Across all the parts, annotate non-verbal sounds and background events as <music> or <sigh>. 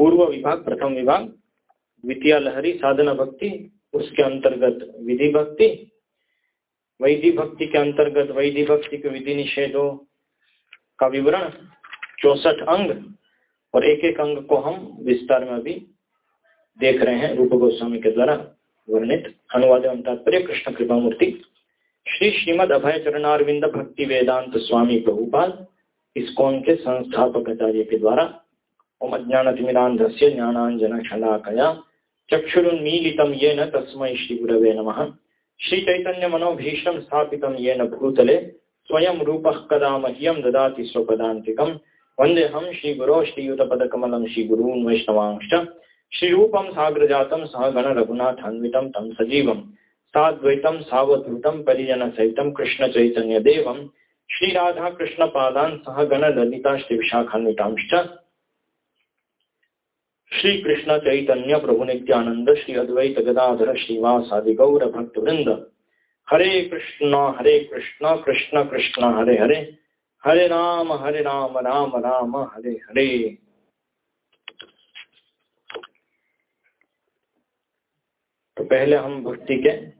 पूर्व विभाग, प्रथम विभाग, द्वितीय लहरी, साधना भक्ति, उसके अंतर्गत विधि भक्ति, वैधि भक्ति के अंतर्गत वैधि भक्ति के विधि निषेधों का विवरण, चौसठ अंग, और एक एक अंग को हम विस्तार में अभी देख रहे हैं, रूप गोस्वामी के द्वारा वर्णित। अनुवाद एवं तात्पर्य, कृष्ण कृपा मूर्ति श्री श्रीमद अभय चरणारविंद भक्ति वेदांत स्वामी प्रभुपाल इसकोन के संस्थापक आचार्य के द्वारा ओम अज्ञानतिमिरांध्य ज्ञानांजन क्षणाकया चक्षुरुन्मीलितं येन तस्मै श्रीगुरवे नमः। श्रीचैतन्यमनोभीष्टं स्थापितं येन भूतले, स्वयं रूपः कदा मह्यं ददाति स्वपदान्तिकं वन्देऽहं श्रीगुरो, श्रीयुतपदकमलं श्रीगुरून् वैष्णवांश्च। श्रीरूपं साग्रजातं सह गणरघुनाथान्वितं तं सजीवं साद्वैतं, सावधूतं, परिजनसहितं कृष्णचैतन्यदेवं श्रीराधाकृष्णपादान् सह गणललिता श्रीविशाखान्वितांश्च। श्री कृष्ण चैतन्य प्रभु नित्यानंद, श्री अद्वैत गदाधर, श्रीवासादि गौर भक्त वृंद हरे कृष्ण हरे कृष्ण कृष्ण कृष्ण, हरे हरे। हरे राम हरे राम राम राम, हरे हरे। तो पहले हम भक्ति के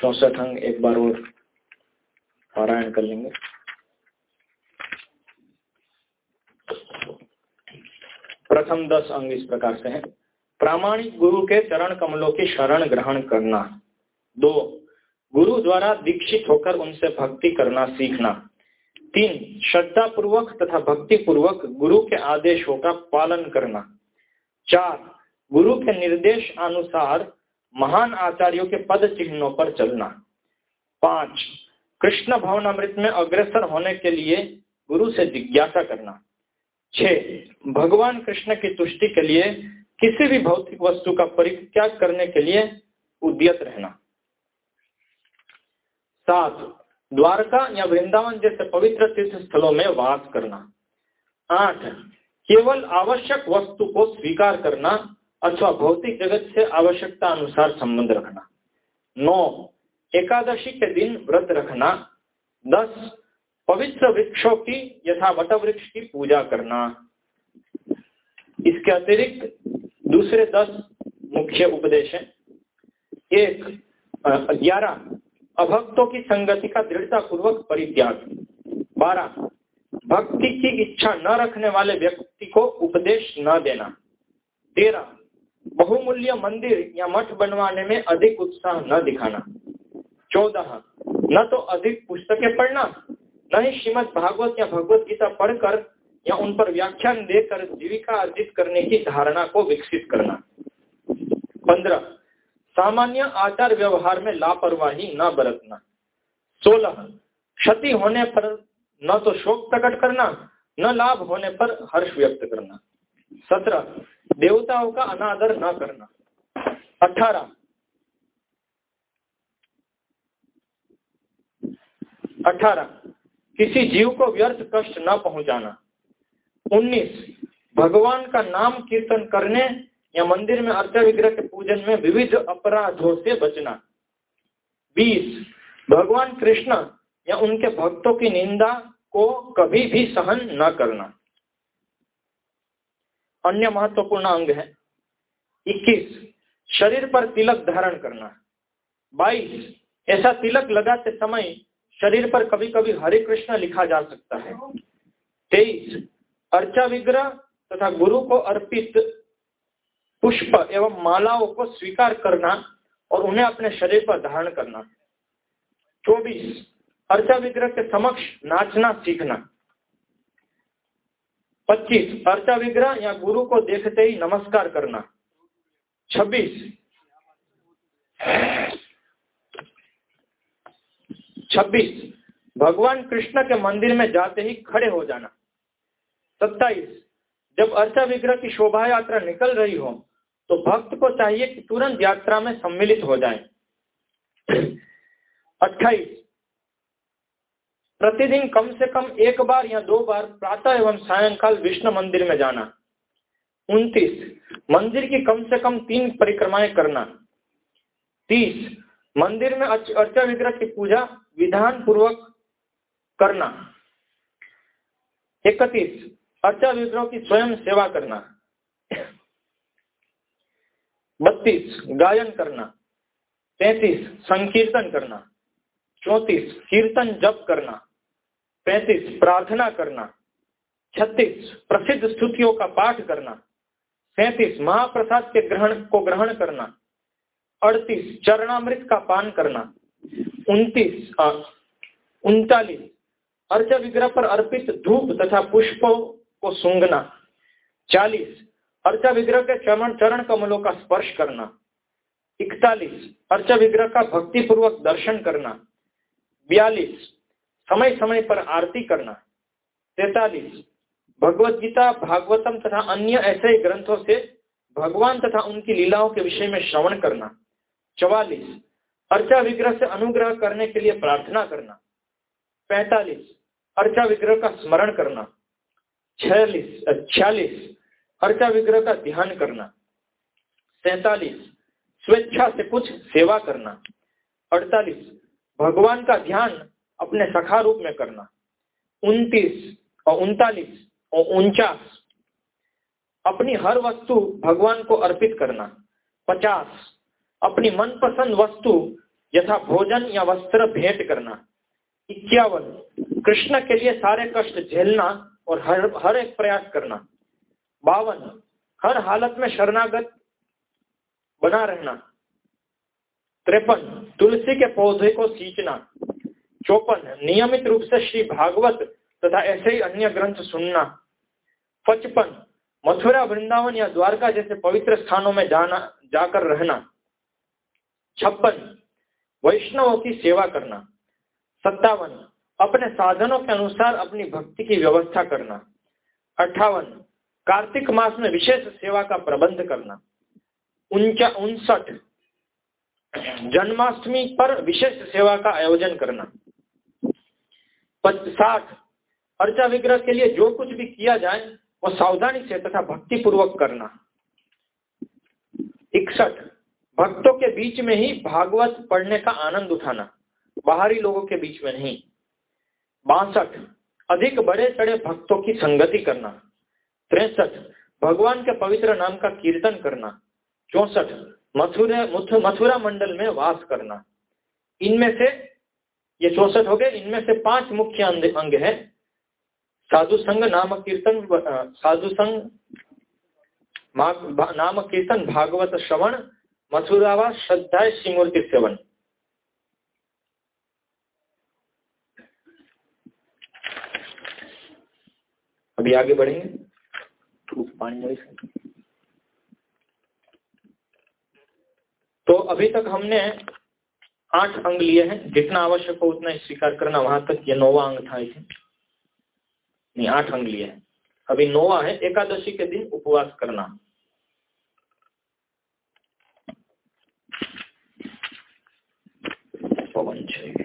चौसठ अंग एक बार और पारायण कर लेंगे। प्रथम दस अंग इस प्रकार से हैं। प्रामाणिक गुरु के चरण कमलों की शरण ग्रहण करना। दो, गुरु द्वारा दीक्षित होकर उनसे भक्ति करना, सीखना। तीन श्रद्धा पूर्वक तथा भक्ति पूर्वक गुरु के आदेशों का पालन करना। चार, गुरु के निर्देश अनुसार महान आचार्यों के पद चिन्हों पर चलना। पाँच, कृष्ण भवन अमृत में अग्रसर होने के लिए गुरु से जिज्ञासा करना। छह भगवान कृष्ण की तुष्टि के लिए किसी भी भौतिक वस्तु का परित्याग करने के लिए उद्यत रहना। सात द्वारका या वृंदावन जैसे पवित्र तीर्थ स्थलों में वास करना। आठ, केवल आवश्यक वस्तु को स्वीकार करना अथवा भौतिक जगत से आवश्यकता अनुसार संबंध रखना। नौ, एकादशी के दिन व्रत रखना। दस पवित्र वृक्षों की यथा वट वृक्ष की पूजा करना। इसके अतिरिक्त दूसरे दस मुख्य उपदेश हैं। एक ग्यारह, अभक्तों की संगति का दृढ़ता पूर्वक परित्याग। बारह, भक्ति की इच्छा न रखने वाले व्यक्ति को उपदेश न देना। तेरह, बहुमूल्य मंदिर या मठ बनवाने में अधिक उत्साह न दिखाना। चौदह, न तो अधिक पुस्तकें पढ़ना न ही श्रीमद भागवत या भगवत गीता पढ़कर या उन पर व्याख्यान देकर जीविका अर्जित करने की धारणा को विकसित करना। पंद्रह, सामान्य आचार व्यवहार में लापरवाही न बरतना। सोलह, क्षति होने पर न तो शोक प्रकट करना, न लाभ होने पर हर्ष व्यक्त करना। सत्रह, देवताओं का अनादर न करना। अठारह अठारह किसी जीव को व्यर्थ कष्ट न पहुंचाना। उन्नीस, भगवान का नाम कीर्तन करने या मंदिर में अर्थ विग्रह के पूजन में विविध अपराधों से बचना। बीस, भगवान कृष्ण या उनके भक्तों की निंदा को कभी भी सहन न करना। अन्य महत्वपूर्ण अंग है। इक्कीस, शरीर पर तिलक धारण करना। बाईस, ऐसा तिलक लगाते समय शरीर पर कभी कभी हरे कृष्ण लिखा जा सकता है। तेईस, अर्चा विग्रह तथा गुरु को अर्पित पुष्प एवं मालाओं को स्वीकार करना और उन्हें अपने शरीर पर धारण करना। चौबीस, अर्चा विग्रह के समक्ष नाचना सीखना। पच्चीस, अर्चा विग्रह या गुरु को देखते ही नमस्कार करना। छब्बीस छब्बीस, भगवान कृष्ण के मंदिर में जाते ही खड़े हो जाना। सत्ताईस, जब अर्चा विग्रह की शोभा यात्रा निकल रही हो तो भक्त को चाहिए कि तुरंत यात्रा में सम्मिलित हो जाए। अट्ठाईस, प्रतिदिन कम से कम एक बार या दो बार प्रातः एवं सायंकाल विष्णु मंदिर में जाना। उनतीस, मंदिर की कम से कम तीन परिक्रमाएँ करना। तीस, मंदिर में अर्चा विग्रह की पूजा विधान पूर्वक करना। इकतीस अर्चा विग्रह की स्वयं सेवा करना। बत्तीस, गायन करना। तैतीस संकीर्तन करना। चौतीस, कीर्तन जप करना। पैंतीस, प्रार्थना करना। छत्तीस, प्रसिद्ध स्तुतियों का पाठ करना। सैतीस, महाप्रसाद के ग्रहण को ग्रहण करना। अड़तीस, चरणामृत का पान करना। उनतीस उनतालीस। अर्चा विग्रह पर अर्पित धूप तथा पुष्पों को सूंघना। चालीस अर्चा विग्रह के चरण चरण कमलों का स्पर्श करना। इकतालीस अर्चा विग्रह का भक्ति पूर्वक दर्शन करना। बयालीस समय समय पर आरती करना। तैतालीस, भगवत गीता, भागवतम तथा अन्य ऐसे ग्रंथों से भगवान तथा उनकी लीलाओं के विषय में श्रवण करना। चवालीस अर्चा विग्रह से अनुग्रह करने के लिए प्रार्थना करना। पैतालीस अर्चा विग्रह का स्मरण करना। छियालीस छियालीस अर्चा विग्रह का ध्यान करना। सैतालीस, स्वेच्छा से कुछ सेवा करना। अड़तालीस, भगवान का ध्यान अपने सखा रूप में करना। उनतीस और उनतालीस और उनचास, अपनी हर वस्तु भगवान को अर्पित करना। पचास, अपनी मनपसंद वस्तु यथा भोजन या वस्त्र भेंट करना। इक्यावन, कृष्ण के लिए सारे कष्ट झेलना और हर हर एक प्रयास करना। बावन, हर हालत में शरणागत बना रहना। त्रेपन, तुलसी के पौधे को सींचना। चौपन, नियमित रूप से श्री भागवत तथा ऐसे ही अन्य ग्रंथ सुनना। पचपन, मथुरा, वृंदावन या द्वारका जैसे पवित्र स्थानों में जाना, जाकर रहना। छप्पन वैष्णवों की सेवा करना। सत्तावन, अपने साधनों के अनुसार अपनी भक्ति की व्यवस्था करना। अठावन कार्तिक मास में विशेष सेवा का प्रबंध करना। उनसठ, जन्माष्टमी पर विशेष सेवा का आयोजन करना। साठ, अर्चा विग्रह के लिए जो कुछ भी किया जाए, वो सावधानी से तथा भक्ति पूर्वक करना। इकसठ भक्तों के बीच में ही भागवत पढ़ने का आनंद उठाना, बाहरी लोगों के बीच में नहीं, बासठ, अधिक बड़े चढ़े भक्तों की संगति करना, तिरसठ, भगवान के पवित्र नाम का कीर्तन करना, चौसठ, मथुरा मथुरा मंडल में वास करना। इनमें से, ये चौसठ हो गए, इनमें से पाँच मुख्य अंग है। साधु संघ नाम कीर्तन साधु संघ नाम कीर्तन, भागवत श्रवण मथुरावा श्रद्धा श्रीमूर्ति सेवन। अभी आगे बढ़ेंगे। तो अभी तक हमने आठ अंग लिए हैं। जितना आवश्यक हो उतना स्वीकार करना। वहाँ तक ये नौवा अंग था इसे। नहीं आठ अंग लिए हैं। अभी नोवा है एकादशी के दिन उपवास करना। change.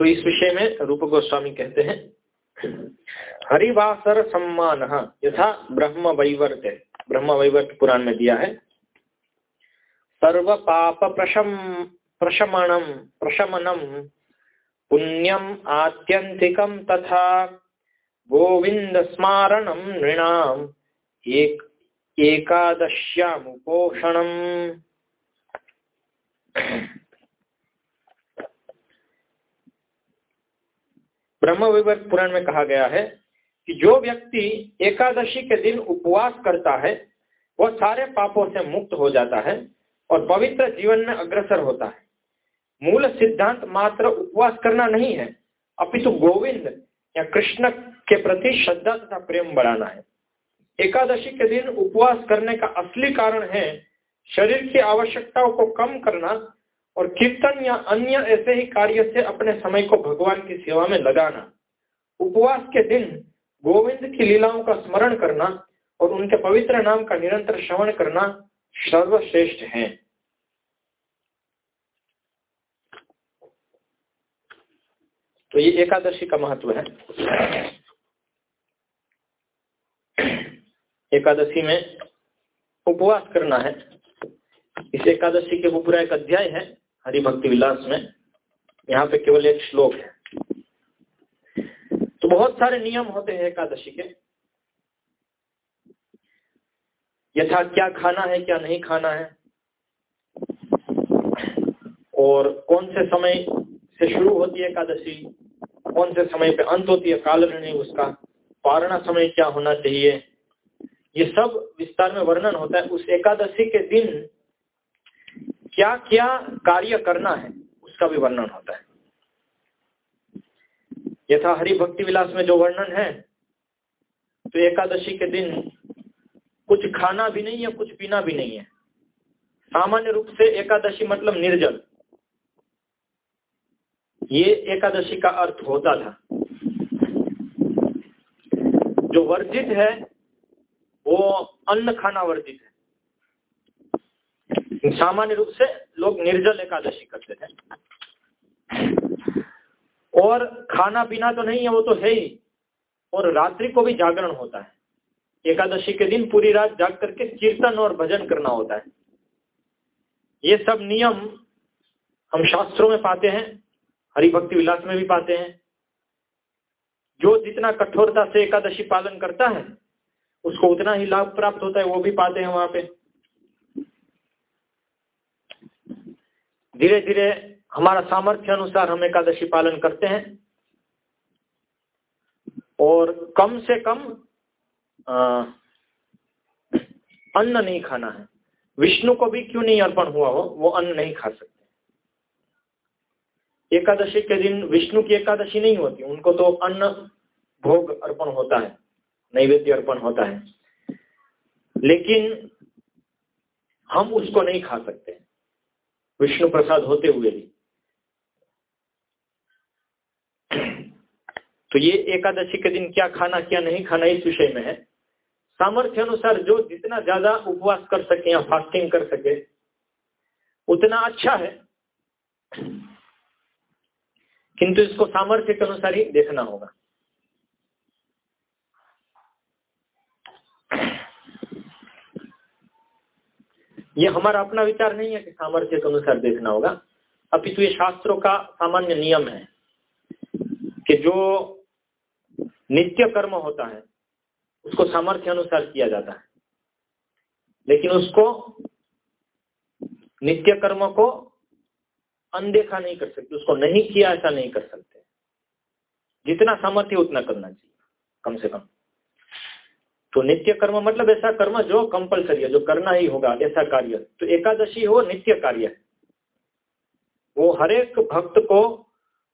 तो इस विषय में रूप गोस्वामी कहते हैं, हरिवासर सम्मान, यथा ब्रह्म वैवर्त ब्रह्म वैवर्त पुराण में दिया है। सर्व पाप प्रशम प्रशमणम प्रशमनम, पुण्यम आत्यंतिकम तथा गोविंद स्मारणम नृणाम, एक, एकादश्यामुपोषणम। ब्रह्म विवर्त पुराण में कहा गया है कि जो व्यक्ति एकादशी के दिन उपवास करता है, वह सारे पापों से मुक्त हो जाता है और पवित्र जीवन में अग्रसर होता है। मूल सिद्धांत मात्र उपवास करना नहीं है, अपितु गोविंद या कृष्ण के प्रति श्रद्धा तथा प्रेम बढ़ाना है। एकादशी के दिन उपवास करने का असली कारण है शरीर की आवश्यकताओं को कम करना और कीर्तन या अन्य ऐसे ही कार्य से अपने समय को भगवान की सेवा में लगाना, उपवास के दिन गोविंद की लीलाओं का स्मरण करना और उनके पवित्र नाम का निरंतर श्रवण करना सर्वश्रेष्ठ है। तो ये एकादशी का महत्व है। एकादशी में उपवास करना है। इस एकादशी के वो पूरा एक अध्याय है। हरि भक्ति विलास में, यहाँ पे केवल एक श्लोक है। तो बहुत सारे नियम होते हैं एकादशी के। यथा क्या खाना है, क्या नहीं खाना है, और कौन से समय से शुरू होती है एकादशी, कौन से समय पे अंत होती है काल उसका पारणा समय क्या होना चाहिए, ये सब विस्तार में वर्णन होता है। उस एकादशी के दिन क्या क्या कार्य करना है, उसका भी वर्णन होता है। यथा हरि भक्ति विलास में जो वर्णन है तो एकादशी के दिन कुछ खाना भी नहीं है, कुछ पीना भी नहीं है। सामान्य रूप से एकादशी मतलब निर्जल। ये एकादशी का अर्थ होता था। जो वर्जित है, वो अन्न खाना वर्जित है। सामान्य रूप से लोग निर्जल एकादशी करते हैं। और खाना पीना तो नहीं है, वो तो है ही। और रात्रि को भी जागरण होता है। एकादशी के दिन पूरी रात जाग करके कीर्तन और भजन करना होता है। ये सब नियम हम शास्त्रों में पाते हैं, हरिभक्ति विलास में भी पाते हैं। जो जितना कठोरता से एकादशी पालन करता है, उसको उतना ही लाभ प्राप्त होता है, वो भी पाते हैं वहाँ पे। धीरे धीरे हमारा सामर्थ्य अनुसार हम एकादशी पालन करते हैं। और कम से कम आ, अन्न नहीं खाना है। विष्णु को भी क्यों नहीं अर्पण हुआ हो वो अन्न नहीं खा सकते। एकादशी के दिन विष्णु की एकादशी नहीं होती उनको तो अन्न भोग अर्पण होता है नैवेद्य अर्पण होता है। लेकिन हम उसको नहीं खा सकते। विष्णु प्रसाद होते हुए भी। तो ये एकादशी के दिन क्या खाना, क्या नहीं खाना, इस विषय में है। सामर्थ्य अनुसार जो जितना ज़्यादा उपवास कर सके या फास्टिंग कर सके, उतना अच्छा है। किंतु इसको सामर्थ्य के अनुसार ही देखना होगा। ये हमारा अपना विचार नहीं है कि सामर्थ्य के अनुसार देखना होगा। अपितु ये शास्त्रों का सामान्य नियम है कि जो नित्य कर्म होता है, उसको सामर्थ्य अनुसार किया जाता है। लेकिन उसको नित्य कर्म को अनदेखा नहीं कर सकते, उसको नहीं किया ऐसा नहीं कर सकते। जितना सामर्थ्य उतना करना चाहिए, कम से कम। तो नित्य कर्म मतलब ऐसा कर्म जो कंपलसरी है, जो करना ही होगा, ऐसा कार्य। तो एकादशी हो, नित्य कार्य। वो हरेक भक्त को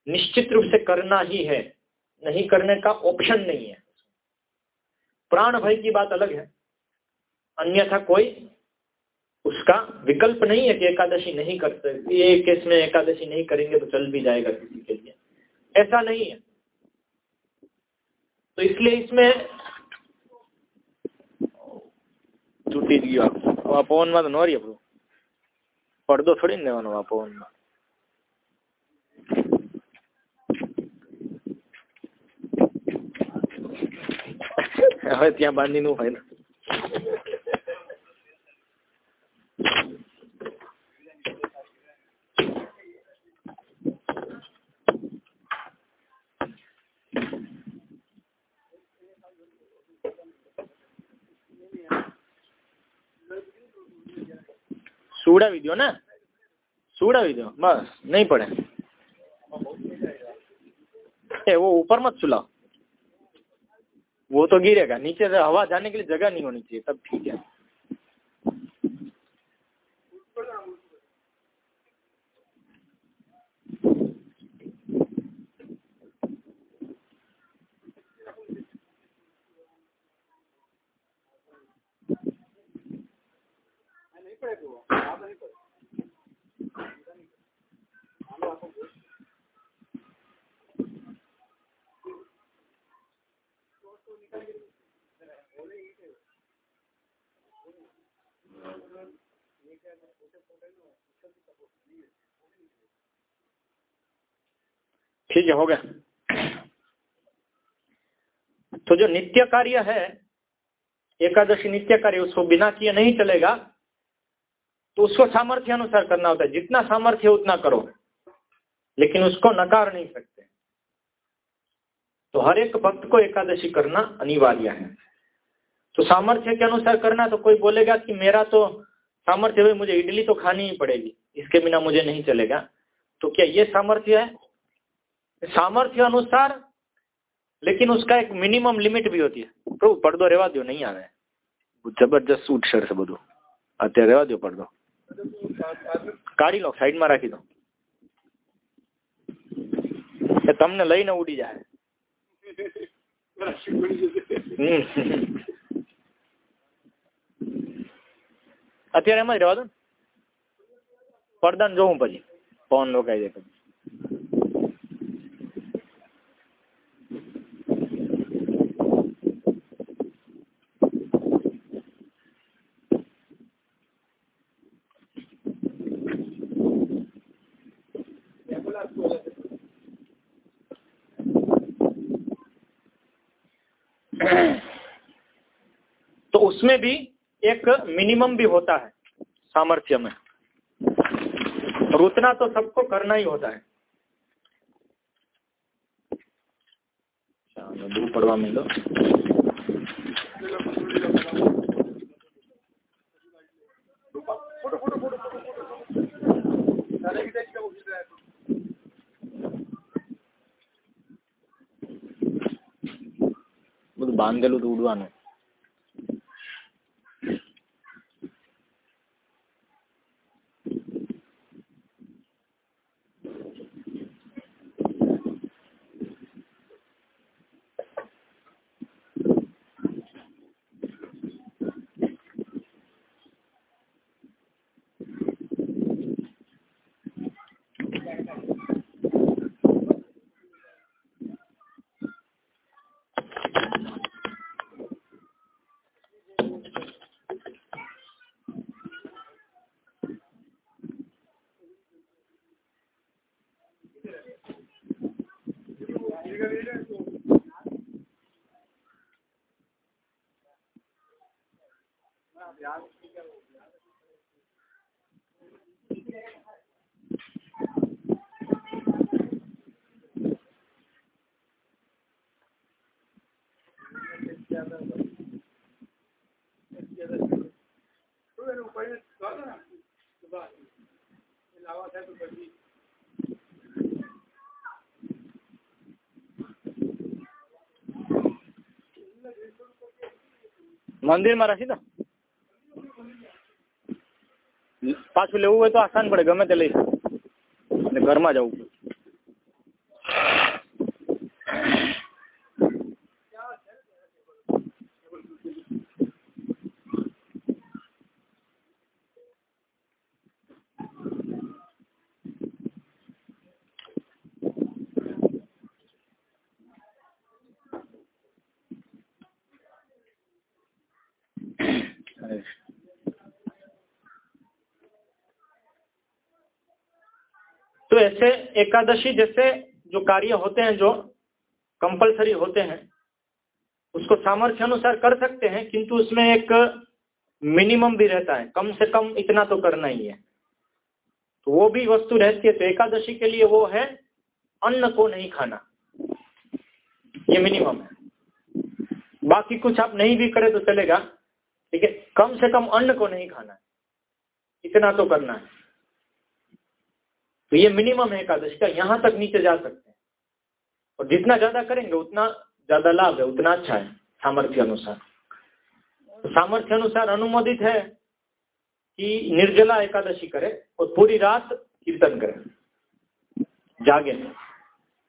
निश्चित रूप से करना ही है। नहीं करने का ऑप्शन नहीं है। प्राण भय की बात अलग है। अन्यथा कोई उसका विकल्प नहीं है कि एकादशी नहीं कर सकते ये केस में एकादशी नहीं करेंगे तो चल भी जाएगा किसी के लिए। ऐसा नहीं है। तो इसलिए इसमें તૂટી જ ગયો આ. પવનમાં તો ન રહી પડદો થોડી ને લેવાનો આ પવનમાં. હવે ત્યાં બાંધી નું હોય ને સુવડાવી દો ને સુવડાવી દो बस नहीं पड़े ए वो ऊपर मत सुलाओ वो तो गिरेगा नीचे से हवा जाने के लिए जगह नहीं होनी चाहिए तब ठीक है ठीक है, हो गया। तो जो नित्य कार्य है, एकादशी नित्य कार्य, उसको बिना किए नहीं चलेगा। तो उसको सामर्थ्य अनुसार करना होता है। जितना सामर्थ्य उतना करो। लेकिन उसको नकार नहीं सकते। तो हर एक भक्त को एकादशी करना अनिवार्य है। तो सामर्थ्य के अनुसार करना तो कोई बोलेगा कि मेरा तो सामर्थ्य है मुझे इडली तो खानी ही पड़ेगी इसके बिना मुझे नहीं चलेगा तो क्या ये सामर्थ्य है सामर्थ्य अनुसार लेकिन उसका एक मिनिमम लिमिट भी होती है प्रभु પડદો રહેવા દો નહીં આવે જબરજસ્ત ઉઠશે છે બધું અત્યારે રહેવા દો પડદો કાઢી લો સાઈડમાં રાખી દો એ તમને લઈને ઉડી જાય અત્યારે એમ જ રહેવા દો ને પડદાને જોવું પછી ફોન રોકાઈ જાય પછી तो उसमें भी एक मिनिमम भी होता है सामर्थ्य में और उतना तो सबको करना ही होता है दूर पड़वा मिलो બધું બાંધેલું તો ઉડવાનું મંદિરમાં રાખી દો પાછું લેવું હોય તો આસાન પડે ગમે તે લઈ અને ઘરમાં જવું तो ऐसे एकादशी जैसे जो कार्य होते हैं, जो कंपलसरी होते हैं, उसको सामर्थ्य अनुसार कर सकते हैं, किंतु उसमें एक मिनिमम भी रहता है। कम से कम इतना तो करना ही है। तो वो भी वस्तु रहती है तो एकादशी के लिए वो है अन्न को नहीं खाना। ये मिनिमम है। बाकी कुछ आप नहीं भी करें तो चलेगा, ठीक है? कम से कम अन्न को नहीं खाना है। इतना तो करना है। तो ये मिनिमम है एकादशी का, यहाँ तक नीचे जा सकते हैं। और जितना ज़्यादा करेंगे, उतना ज़्यादा लाभ है, उतना अच्छा है, सामर्थ्य अनुसार। तो सामर्थ्य अनुसार अनुमोदित है कि निर्जला एकादशी करे और पूरी रात कीर्तन करे। जागे।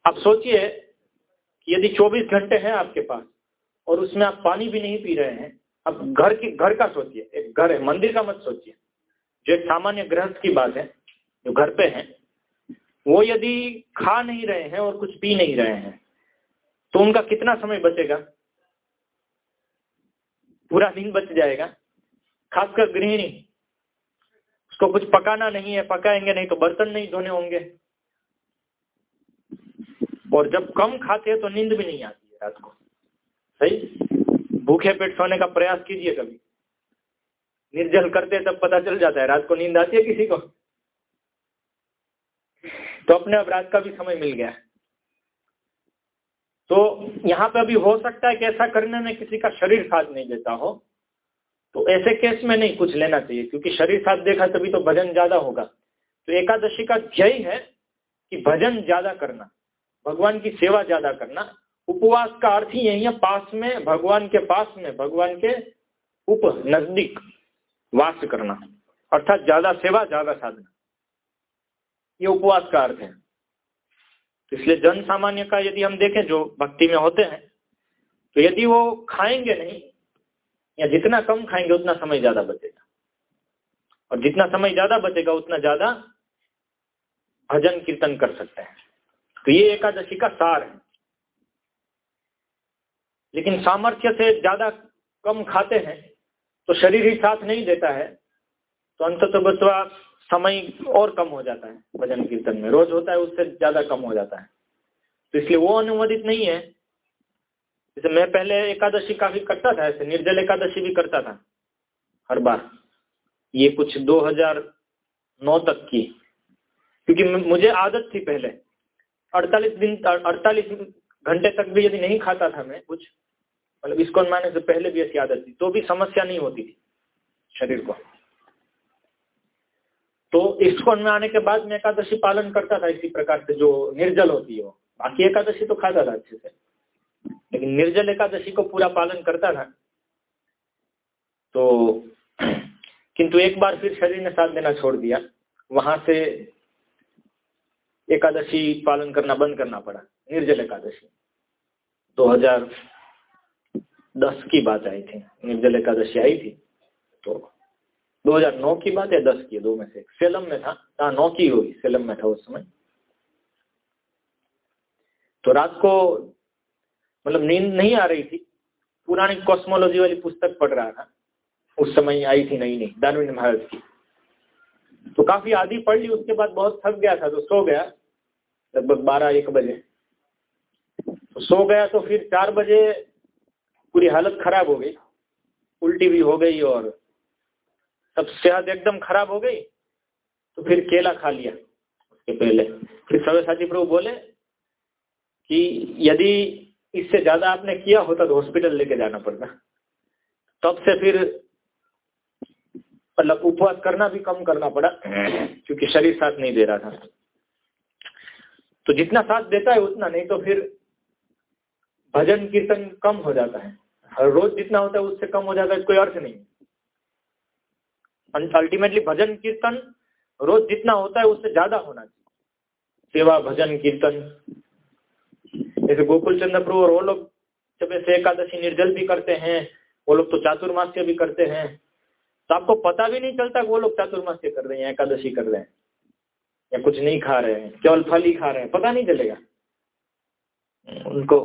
आप सोचिए कि यदि 24 घंटे हैं आपके पास और उसमें आप पानी भी नहीं पी रहे हैं अब घर की, घर का सोचिए, एक घर है, मंदिर का मत सोचिए। जो एक सामान्य गृहस्थ की बात है, जो घर पे है वो यदि खा नहीं रहे हैं और कुछ पी नहीं रहे हैं तो उनका कितना समय बचेगा? पूरा दिन बच जाएगा। खासकर गृहिणी, उसको कुछ पकाना नहीं है, पकाएँगे नहीं तो बर्तन नहीं धोने होंगे। और जब कम खाते हैं तो नींद भी नहीं आती है रात को। सही? भूखे पेट सोने का प्रयास कीजिए कभी। निर्जल करते तब पता चल जाता है, रात को नींद आती है किसी को। तो अपने अपराध का भी समय मिल गया। तो यहाँ पे अभी हो सकता है कि ऐसा करने में किसी का शरीर साथ नहीं देता हो। तो ऐसे केस में नहीं कुछ लेना चाहिए, क्योंकि शरीर साथ देखा तभी तो भजन ज़्यादा होगा। तो एकादशी का ध्यय है कि भजन ज़्यादा करना, भगवान की सेवा ज़्यादा करना। उपवास का अर्थ ही यही है, पास में, भगवान के पास में, भगवान के उप नज़दीक वास करना। अर्थात ज़्यादा सेवा, ज़्यादा साधना। ये उपवास का अर्थ है तो इसलिए जन सामान्य का यदि हम देखें, जो भक्ति में होते हैं तो यदि वो खाएँगे नहीं, या जितना कम खाएँगे, उतना समय ज़्यादा बचेगा। और जितना समय ज़्यादा बचेगा, उतना ज़्यादा भजन कीर्तन कर सकते हैं। तो ये एकादशी का सार है। लेकिन सामर्थ्य से ज़्यादा कम खाते हैं तो शरीर ही साथ नहीं देता है तो अंत तो समय और कम हो जाता है, भजन कीर्तन में। रोज होता है, उससे ज़्यादा कम हो जाता है। तो इसलिए वो अनुमोदित नहीं है। जैसे मैं पहले एकादशी काफ़ी करता था, ऐसे निर्जल एकादशी भी करता था, हर बार। ये कुछ 2009 तक की। क्योंकि मुझे आदत थी पहले। 48 दिन 48 घंटे तक भी यदि नहीं खाता था मैं कुछ मतलब इसको माने से पहले भी ऐसी आदत थी तो भी समस्या नहीं होती थी शरीर को। तो इसको में आने के बाद मैं एकादशी पालन करता था इसी प्रकार से जो निर्जल होती है बाकी एकादशी तो खाता था अच्छे से। लेकिन निर्जल एकादशी को पूरा पालन करता था। तो किंतु एक बार फिर शरीर ने साथ देना छोड़ दिया। वहाँ से एकादशी पालन करना बंद करना पड़ा। निर्जल एकादशी। 2010 की बात आई थी। निर्जल एकादशी आई थी। तो 2009 की बात है 10 की दो में से सेलम में था। हाँ नौ की हुई। सेलम में था उस समय। तो रात को मतलब नींद नहीं आ रही थी। पुरानी कॉस्मोलॉजी वाली पुस्तक पढ़ रहा था। उस समय आई थी नई नई दानवीन महाराज की। तो काफ़ी आधी पढ़ ली, उसके बाद बहुत थक गया था तो सो गया। लगभग बारह एक बजे। तो सो गया तो फिर चार बजे पूरी हालत खराब हो गई। उल्टी भी हो गई और सब सेहत एकदम खराब हो गई तो फिर केला खा लिया उसके पहले। फिर सवे साथी प्रभु बोले कि यदि इससे ज़्यादा आपने किया होता तो हॉस्पिटल लेके जाना पड़ता। तब से फिर मतलब उपवास करना भी कम करना पड़ा, क्योंकि शरीर साथ नहीं दे रहा था। तो जितना साथ देता है उतना, नहीं तो फिर भजन कीर्तन कम हो जाता है। हर रोज जितना होता है उससे कम हो जाता है, कोई अर्थ नहीं। अल्टीमेटली भजन कीर्तन रोज जितना होता है उससे ज़्यादा होना चाहिए। सेवा, भजन, कीर्तन। जैसे गोकुल चंद्र प्रभु और वो लोग जब ऐसे एकादशी निर्जल भी करते हैं, वो लोग तो चातुर्मास्य भी करते हैं तो आपको पता भी नहीं चलता वो लोग चातुर्मास्य कर रहे हैं एकादशी कर रहे हैं, या कुछ नहीं खा रहे हैं, केवल फल ही खा रहे हैं, पता नहीं चलेगा। उनको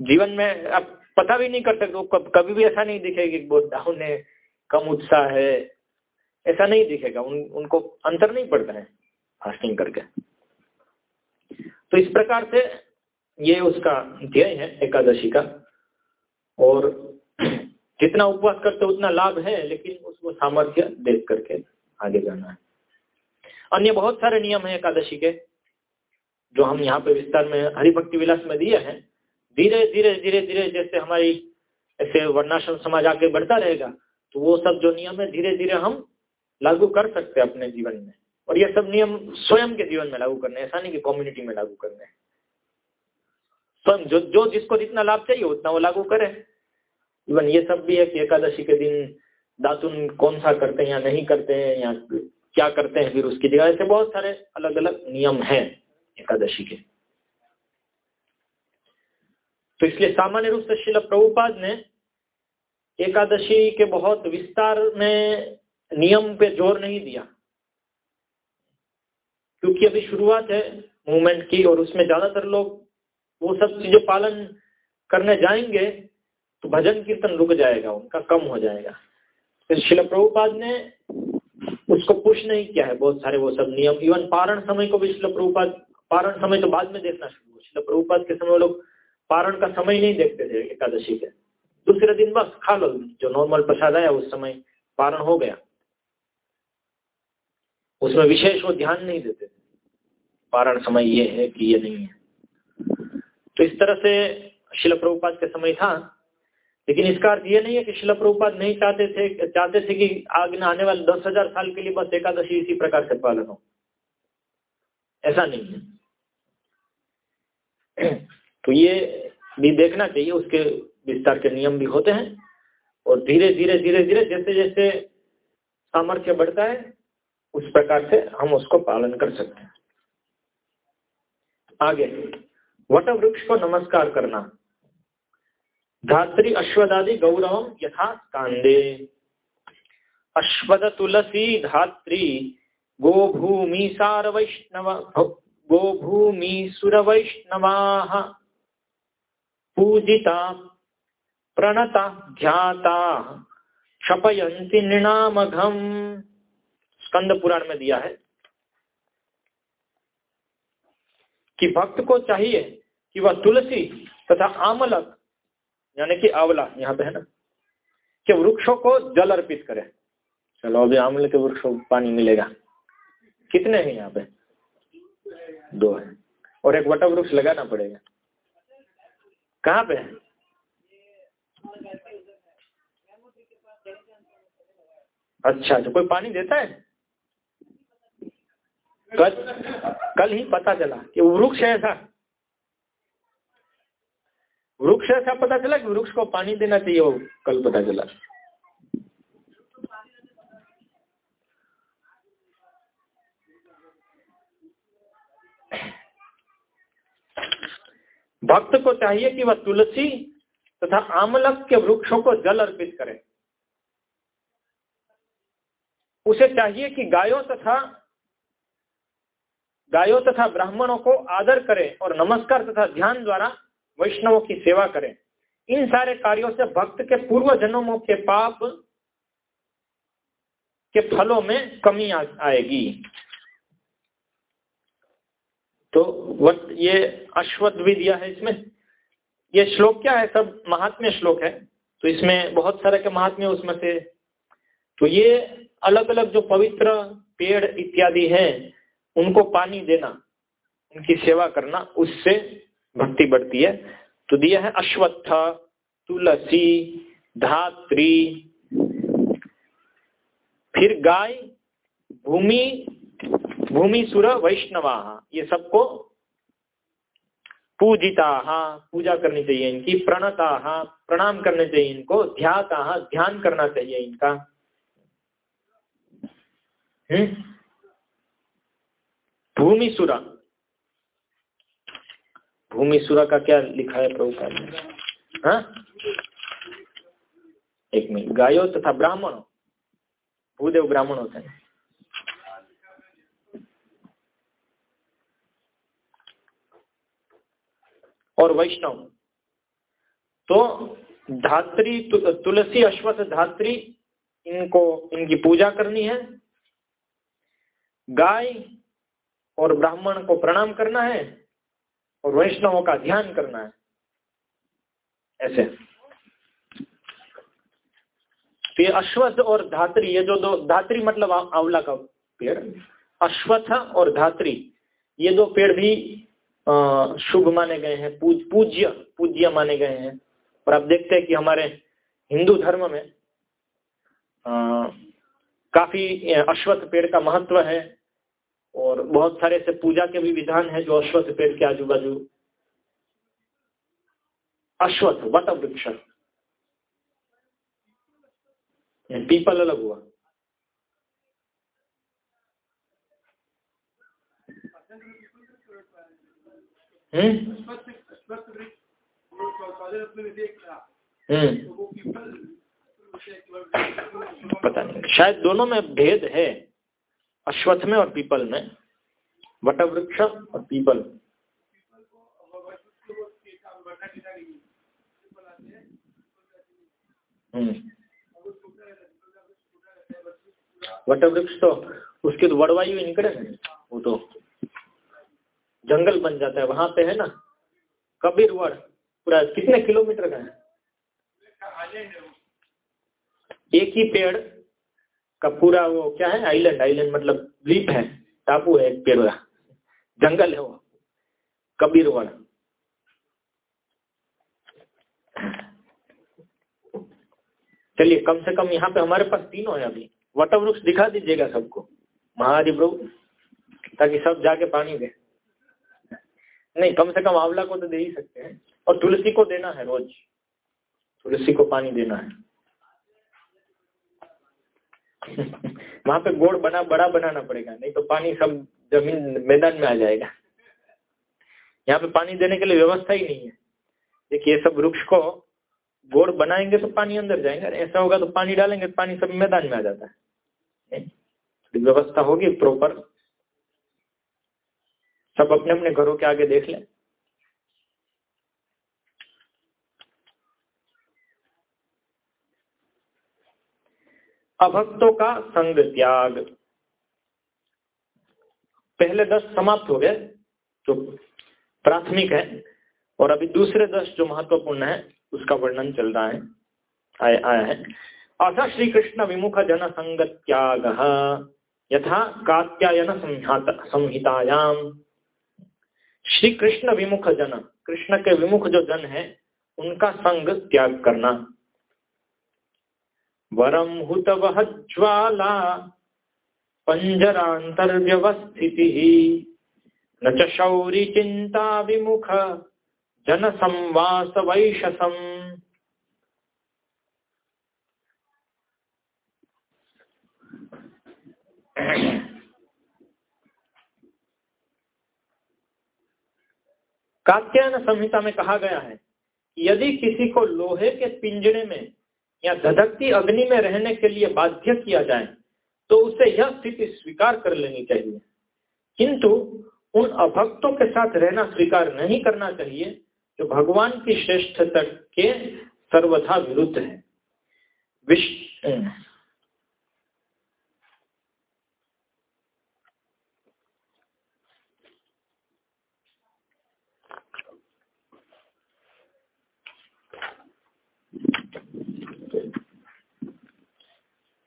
जीवन में आप पता भी नहीं कर सकते कभी भी ऐसा नहीं दिखेगा कि, बहुत डाउन है कम उत्साह है ऐसा नहीं दिखेगा, उन, उनको अंतर नहीं पड़ता है फास्टिंग करके। तो इस प्रकार से ये उसका ध्येय है, एकादशी का। और जितना उपवास करते उतना लाभ है, लेकिन उसको सामर्थ्य देख करके आगे जाना है। अन्य बहुत सारे नियम है एकादशी के, जो हम यहाँ पे विस्तार में हरिभक्ति विलास में दिए हैं। धीरे धीरे धीरे धीरे जैसे हमारी ऐसे वर्णाश्रम समाज आगे बढ़ता रहेगा तो वो सब जो नियम है, धीरे धीरे हम लागू कर सकते हैं अपने जीवन में। और ये सब नियम स्वयं के जीवन में लागू करने ऐसा नहीं कि कम्युनिटी में लागू करने स्वयं जो जो जिसको जितना लाभ चाहिए, उतना वो लागू करे। इवन ये सब भी है कि एकादशी के दिन दातुन कौन सा करते हैं या नहीं करते हैं, या क्या करते हैं, फिर उसकी जगह ऐसे बहुत सारे अलग अलग नियम हैं एकादशी के। तो इसलिए सामान्य रूप से शिल प्रभुपाद ने एकादशी के बहुत विस्तार में नियम पे ज़ोर नहीं दिया। क्योंकि अभी शुरुआत है मूवमेंट की और उसमें ज़्यादातर लोग वो सब चीज़ें पालन करने जाएँगे तो भजन कीर्तन रुक जाएगा, उनका कम हो जाएगा। तो शिल प्रभुपाद ने उसको पुश नहीं किया है, बहुत सारे वो सब नियम, इवन पारण समय को भी शिल प्रभुपाद, पारण समय तो बाद में देखना शुरू शिल प्रभुपाद के समय लोग पारण का समय नहीं देखते थे, एकादशी के। दूसरे दिन बस खा लो, जो नॉर्मल प्रसाद आया उस समय पारण हो गया। उसमें विशेष वो ध्यान नहीं देते। पारण समय ये है कि ये नहीं है। तो इस तरह से शिल प्रभुपाद के समय था, लेकिन इसका अर्थ ये नहीं है कि शिल प्रभुपाद नहीं चाहते थे चाहते थे कि आगे आने वाले दस हज़ार साल के लिए बस एकादशी इसी प्रकार से पालन हो। ऐसा नहीं है। तो ये भी देखना चाहिए, उसके विस्तार के नियम भी होते हैं, और धीरे धीरे धीरे धीरे जैसे जैसे सामर्थ्य बढ़ता है उस प्रकार से हम उसको पालन कर सकते हैं। आगे वट वृक्ष को नमस्कार करना। धात्री अश्वदादि गौरव यथा कांदे अश्वद तुलसी धात्री गोभूमि सार वैष्णव गोभूमि सुर वैष्णवा पूजिता, प्रणता, ध्याता क्षपयंती नृणामघम। स्कंद पुराण में दिया है कि भक्त को चाहिए कि वह तुलसी तथा आमलक, यानी कि आंवला, यहाँ पे है ना, कि वृक्षों को जल अर्पित करे। चलो, अभी आंवले के वृक्षों को पानी मिलेगा। कितने हैं यहाँ पे? दो है। और एक वटा वृक्ष लगाना पड़ेगा। कहाँ पे है? अच्छा तो कोई पानी देता है? कल कल ही पता चला कि वृक्ष ऐसा। वृक्ष ऐसा पता चला कि वृक्ष को पानी देना चाहिए, वो कल पता चला। भक्त को चाहिए कि वह तुलसी तथा आमलक के वृक्षों को जल अर्पित करे। उसे चाहिए कि गायों तथा गायों तथा ब्राह्मणों को आदर करें और नमस्कार तथा ध्यान द्वारा वैष्णवों की सेवा करें। इन सारे कार्यों से भक्त के पूर्व जन्मों के पाप के फलों में कमी आ, आएगी। तो ये अश्वत्थ भी दिया है इसमें। ये श्लोक क्या है? सब महात्म्य श्लोक है। तो इसमें बहुत सारे के महात्म्य उसमें से। तो ये अलग अलग जो पवित्र पेड़ इत्यादि हैं उनको पानी देना, उनकी सेवा करना, उससे भक्ति बढ़ती है। तो दिया है अश्वत्थ, तुलसी, धात्री, फिर गाय, भूमि भूमि सुर वैष्णवा, ये सबको पूजिता, पूजा करनी चाहिए इनकी, प्रणता, प्रणाम करने चाहिए इनको, ध्याता, ध्यान करना चाहिए इनका। हम्म? भूमि सुरा भूमि सुरा का क्या लिखा है प्रभुपाद ने? हाँ? एक मिनट। गायो तथा ब्राह्मण। भूदेव ब्राह्मण होते हैं और वैष्णव। तो धात्री तु, तुलसी अश्वथ धात्री इनको इनकी पूजा करनी है। गाय और ब्राह्मण को प्रणाम करना है और वैष्णवों का ध्यान करना है। ऐसे। तो ये अश्वत्थ और धात्री ये जो दो धात्री मतलब आंवला का पेड़ अश्वत्थ और धात्री ये दो पेड़ भी शुभ माने गए हैं पूज पूज्य पूज्य माने गए हैं। और आप देखते हैं कि हमारे हिंदू धर्म में आ, काफ़ी अश्वत्थ पेड़ का महत्व है। और बहुत सारे ऐसे पूजा के भी विधान है जो अश्वत्थ पेड़ के आजू बाजू अश्वत्थ वट वृक्ष पीपल अलग हुआ। हम्म? हम्म। पता नहीं, शायद दोनों में भेद है। अश्वत्थ में और पीपल में वट वृक्ष और पीपल। हम्म। वट वृक्ष तो उसकी तो वड़वाई हुई निकले वो तो। जंगल बन जाता है, वहाँ पे है ना कबीर वड़ पूरा कितने किलोमीटर का है? एक ही पेड़ का पूरा वो क्या है? आइलैंड आइलैंड मतलब द्वीप है, टापू है पेड़ जंगल है वो कबीर वड़ चलिए, कम से कम यहाँ पे हमारे पास तीनों है अभी। वट वृक्ष दिखा दीजिएगा सबको। महारी प्रभु, ताकि सब जाके पानी दे। नहीं, कम से कम आंवला को तो दे ही सकते हैं। और तुलसी को देना है रोज। तुलसी को पानी देना है। <laughs> वहाँ पे गोड़ बना, बड़ा बनाना पड़ेगा, नहीं तो पानी सब ज़मीन मैदान में आ जाएगा। यहाँ पे पानी देने के लिए व्यवस्था ही नहीं है। देखिए, ये सब वृक्ष को गोड़ बनाएँगे तो पानी अंदर जाएँगे ऐसा होगा तो पानी डालेंगे तो पानी सब मैदान में आ जाता है। व्यवस्था होगी प्रॉपर सब अपने अपने घरों के आगे देख लें। अभक्तों का संग त्याग। पहले दस समाप्त हो गए जो प्राथमिक है और अभी दूसरे दस जो महत्वपूर्ण है उसका वर्णन चल रहा है आया, आया है। अथ श्री कृष्ण विमुख जन संग त्याग यथा कात्यायन संहितायाम। श्री कृष्ण विमुख जन कृष्ण के विमुख जो जन है उनका संग त्याग करना। वरम हुत वह ज्वाला पंजरांतर्व्यवस्थिति न च शौरी चिंता विमुख जन संवास वैशसम कात्यायन संहिता में कहा गया है यदि किसी को लोहे के पिंजरे में या धधकती अग्नि में रहने के लिए बाध्य किया जाए तो उसे यह स्थिति स्वीकार कर लेनी चाहिए। किंतु उन अभक्तों के साथ रहना स्वीकार नहीं करना चाहिए, जो भगवान की श्रेष्ठता के सर्वथा विरुद्ध है।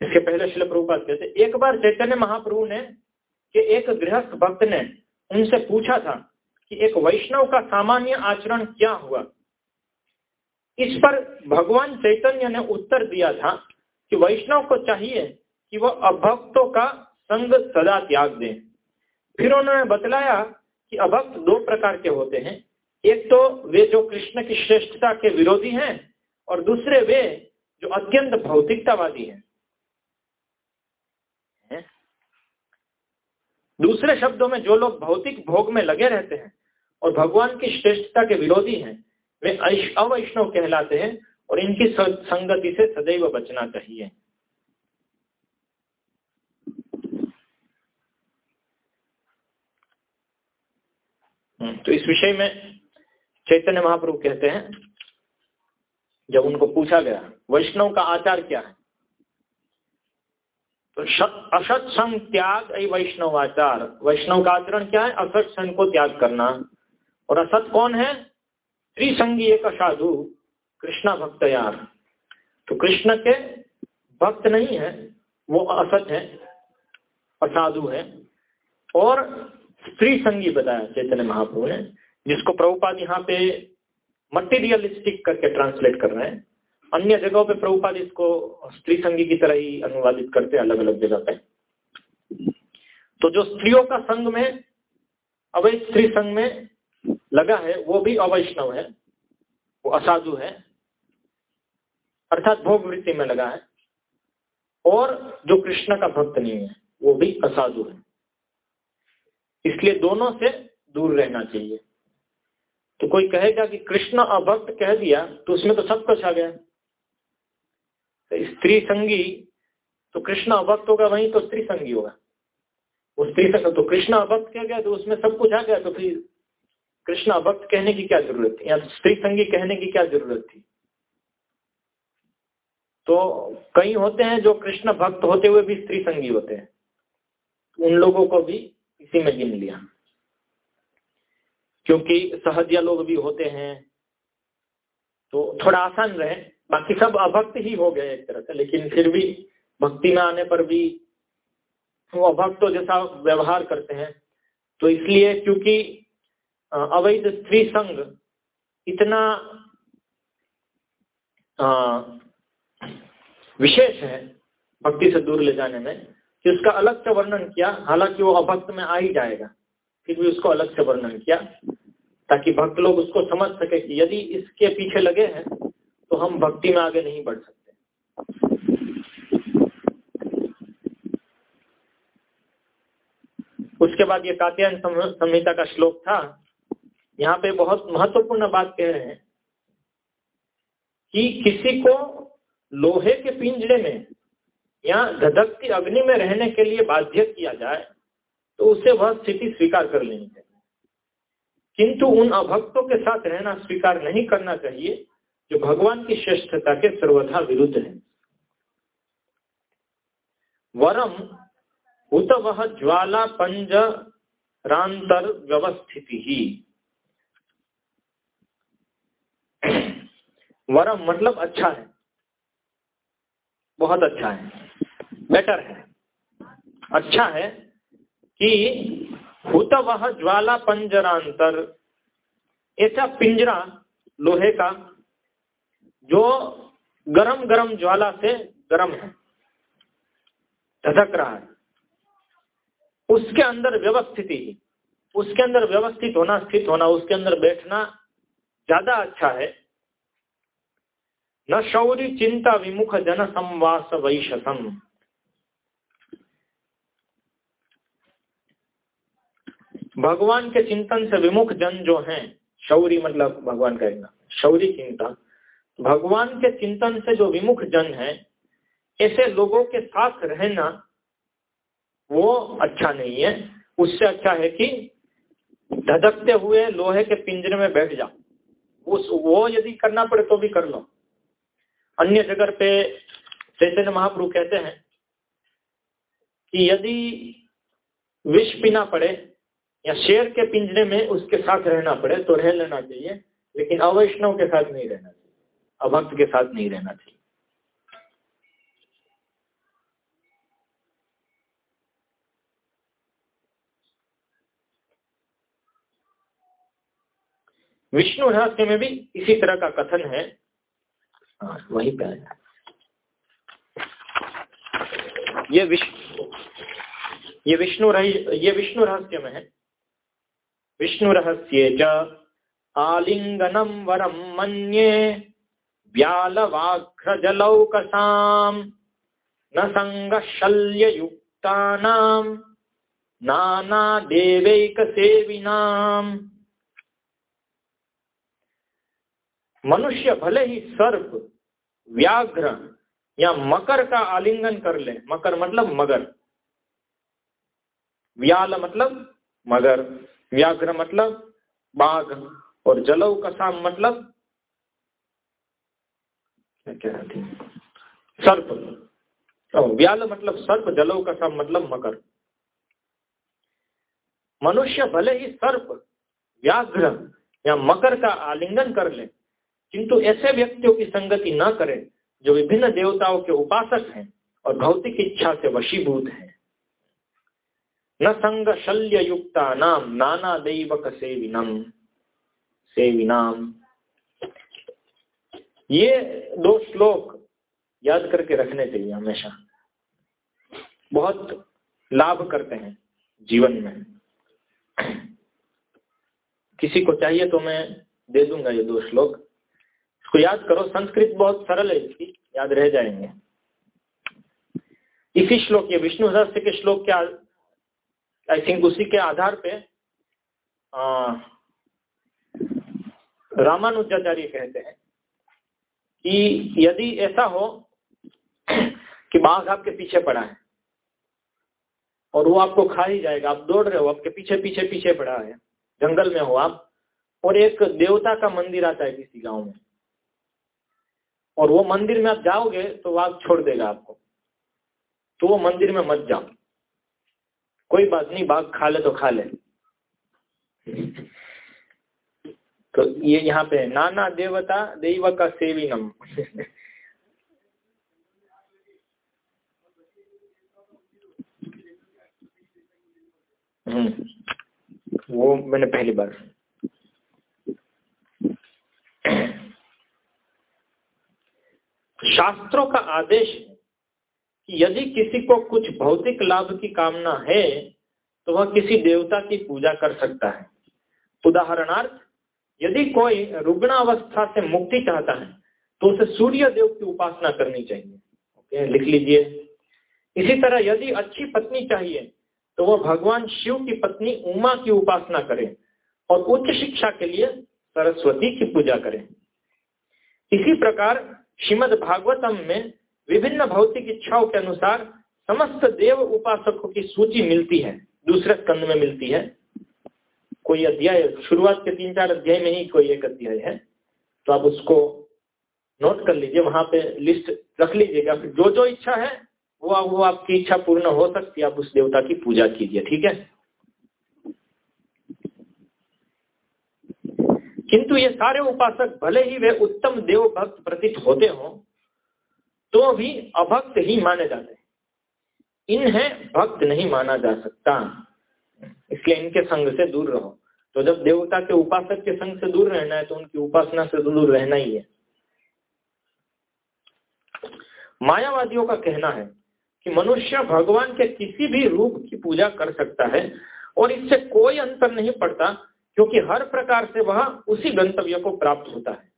इसके पहले शिल प्रभुपात कहते एक बार चैतन्य महाप्रभु ने कि एक गृहस्थ भक्त ने उनसे पूछा था कि एक वैष्णव का सामान्य आचरण क्या हुआ? इस पर भगवान चैतन्य ने उत्तर दिया था कि वैष्णव को चाहिए कि वह अभक्तों का संग सदा त्याग दें। फिर उन्होंने बतलाया कि अभक्त दो प्रकार के होते हैं। एक तो वे जो कृष्ण की श्रेष्ठता के विरोधी हैं और दूसरे वे जो अत्यंत भौतिकतावादी हैं। दूसरे शब्दों में जो लोग भौतिक भोग में लगे रहते हैं और भगवान की श्रेष्ठता के विरोधी हैं वे अवैष्णव कहलाते हैं और इनकी संगति से सदैव बचना चाहिए। हम्म, तो इस विषय में चैतन्य महाप्रभु कहते हैं जब उनको पूछा गया वैष्णव का आचार क्या है? तो असत संग त्याग वैष्णव आचार। वैष्णव का आचरण क्या है? असत संग को त्याग करना। और असत कौन है? त्रिसंगी एक साधु, कृष्णा भक्त यार। तो कृष्ण के भक्त नहीं है, वो असत है, असाधु है। और स्त्री संगी बताया चैतन्य महाप्रभु ने, जिसको प्रभुपाद यहाँ पे मटीरियलिस्टिक करके ट्रांसलेट कर रहे हैं। अन्य जगहों पे प्रभुपाद इसको स्त्री संगी की तरह ही अनुवादित करते अलग अलग जगह पे। तो जो स्त्रियों का संग में, अवैध स्त्री संग में लगा है, वो भी अवैष्णव है, वो असाधु है, अर्थात भोग वृत्ति में लगा है, और जो कृष्ण का भक्त नहीं है, वो भी असाधु है। इसलिए दोनों से दूर रहना चाहिए। तो कोई कहेगा कि कृष्ण अभक्त कह दिया तो उसमें तो सब कुछ आ गया। स्त्री संगी तो कृष्ण अभक्त होगा, वहीं तो स्त्री संगी होगा। वो स्त्री संग तो कृष्ण अभक्त कह गया तो उसमें सब कुछ आ गया तो फिर कृष्ण अभक्त कहने की क्या ज़रूरत थी? या स्त्री संगी कहने की क्या ज़रूरत थी? तो कई होते हैं जो कृष्ण भक्त होते हुए भी स्त्री संगी होते हैं। उन लोगों को भी इसी में गिन लिया। क्योंकि सहजिया लोग भी होते हैं तो थोड़ा आसान रहे। बाकी सब अभक्त ही हो गए एक तरह से, लेकिन फिर भी भक्ति में आने पर भी वो अभक्तों जैसा व्यवहार करते हैं। तो इसलिए क्योंकि अवैध स्त्री संघ इतना विशेष है भक्ति से दूर ले जाने में कि उसका अलग से वर्णन किया, हालाँकि वो अभक्त में आ ही जाएगा, फिर भी उसको अलग से वर्णन किया, ताकि भक्त लोग उसको समझ सके कि यदि इसके पीछे लगे हैं तो हम भक्ति में आगे नहीं बढ़ सकते। उसके बाद ये कात्यायन संहिता का श्लोक था। यहाँ पे बहुत महत्वपूर्ण बात कह रहे हैं कि किसी को लोहे के पिंजरे में या धधकती अग्नि में रहने के लिए बाध्य किया जाए तो उसे वह स्थिति स्वीकार कर लेनी चाहिए। किंतु उन अभक्तों के साथ रहना स्वीकार नहीं करना चाहिए जो भगवान की श्रेष्ठता के सर्वथा विरुद्ध है। वरम उत वह ज्वाला पंज रांतर व्यवस्थिति। ही वरम मतलब अच्छा है। बहुत अच्छा है। बेटर है। अच्छा है कि हुत वह ज्वाला पंजरांतर ऐसा पिंजरा लोहे का जो गरम गरम ज्वाला से गरम है, धधक रहा है, उसके अंदर व्यवस्थिति उसके अंदर व्यवस्थित होना, स्थित होना, उसके अंदर बैठना ज़्यादा अच्छा है। न शौरी चिंता विमुख जन संवास वैशसम। भगवान के चिंतन से विमुख जन जो हैं, शौरी मतलब भगवान का शौरी चिंता भगवान के चिंतन से जो विमुख जन है, ऐसे लोगों के साथ रहना वो अच्छा नहीं है। उससे अच्छा है कि धधकते हुए लोहे के पिंजरे में बैठ जाओ उस, वो यदि करना पड़े तो भी कर लो। अन्य जगह पे चैतन्य महाप्रभु कहते हैं कि यदि विष पीना पड़े या शेर के पिंजरे में उसके साथ रहना पड़े तो रह लेना चाहिए, लेकिन अवैष्णव के साथ नहीं रहना अभक्त के साथ नहीं रहना चाहिए। विष्णु रहस्य में भी इसी तरह का कथन है। हाँ, वही पे ये विष्णु ये विष्णु ये विष्णु रहस्य में है। विष्णु रहस्य च आलिंगनम वरम मन्ये व्यालवाघ्रजलौकसाम् न सङ्गशल्ययुक्तानाम् नानादेवैकसेविनाम् मनुष्य भले ही सर्प, व्याघ्र या मकर का आलिंगन कर ले। मकर मतलब मगर। व्याल मतलब मगर, व्याघ्र मतलब बाघ और जलव कसाम मतलब क्या कहती सर्प व्याल मतलब सर्प जलव कसाम मतलब मकर। मनुष्य भले ही सर्प, व्याघ्र या मकर का आलिंगन कर ले, किंतु ऐसे व्यक्तियों की संगति न करें, जो विभिन्न देवताओं के उपासक हैं और भौतिक इच्छा से वशीभूत हैं। न संग शल्य युक्ता नाम, नाना दैवक सेविनम, सेविनाम। ये दो श्लोक याद करके रखने चाहिए हमेशा। बहुत लाभ करते हैं जीवन में। किसी को चाहिए तो मैं दे दूँगा ये दो श्लोक। इसको याद करो, संस्कृत बहुत सरल है, इसकी याद रह जाएँगे। इसी श्लोक ये विष्णु रहस्य के श्लोक के आई थिंक उसी के आधार पे रामानुजाचार्य कहते हैं। कि यदि ऐसा हो कि बाघ आपके पीछे पड़ा है और वो आपको खा ही जाएगा, आप दौड़ रहे हो, आपके पीछे पीछे पीछे पड़ा है, जंगल में हो आप, और एक देवता का मंदिर आता है किसी गाँव में, और वो मंदिर में आप जाओगे तो वाघ छोड़ देगा आपको तो वो मंदिर में मत जाओ। कोई बात नहीं, बाघ खा ले तो खा ले। तो ये यहाँ पे नाना देवता देव का सेविनम। हम्म, वो मैंने पहली बार शास्त्रों का आदेश कि यदि किसी को कुछ भौतिक लाभ की कामना है तो वह किसी देवता की पूजा कर सकता है। उदाहरणार्थ यदि कोई रुग्णावस्था से मुक्ति चाहता है तो उसे सूर्य देव की उपासना करनी चाहिए। ओके, लिख लीजिए। इसी तरह यदि अच्छी पत्नी चाहिए तो वह भगवान शिव की पत्नी उमा की उपासना करे और उच्च शिक्षा के लिए सरस्वती की पूजा करें। इसी प्रकार श्रीमद भागवतम में विभिन्न भौतिक इच्छाओं के अनुसार समस्त देव उपासकों की सूची मिलती है, दूसरे स्कंद में मिलती है। कोई अध्याय शुरुआत के तीन चार अध्याय में ही कोई एक अध्याय है तो आप उसको नोट कर लीजिए वहाँ पे लिस्ट रख लीजिएगा। फिर जो जो इच्छा है वो आप, वो आपकी इच्छा पूर्ण हो सकती है आप उस देवता की पूजा कीजिए ठीक है? किंतु ये सारे उपासक भले ही वे उत्तम देव भक्त प्रतीत होते हो तो भी अभक्त ही माने जाते हैं। इन्हें भक्त नहीं माना जा सकता। इसलिए इनके संग से दूर रहो। तो जब देवता के उपासक के संग से दूर रहना है तो उनकी उपासना से दूर रहना ही है। मायावादियों का कहना है कि मनुष्य भगवान के किसी भी रूप की पूजा कर सकता है, और इससे कोई अंतर नहीं पड़ता, क्योंकि हर प्रकार से वह उसी गंतव्य को प्राप्त होता है।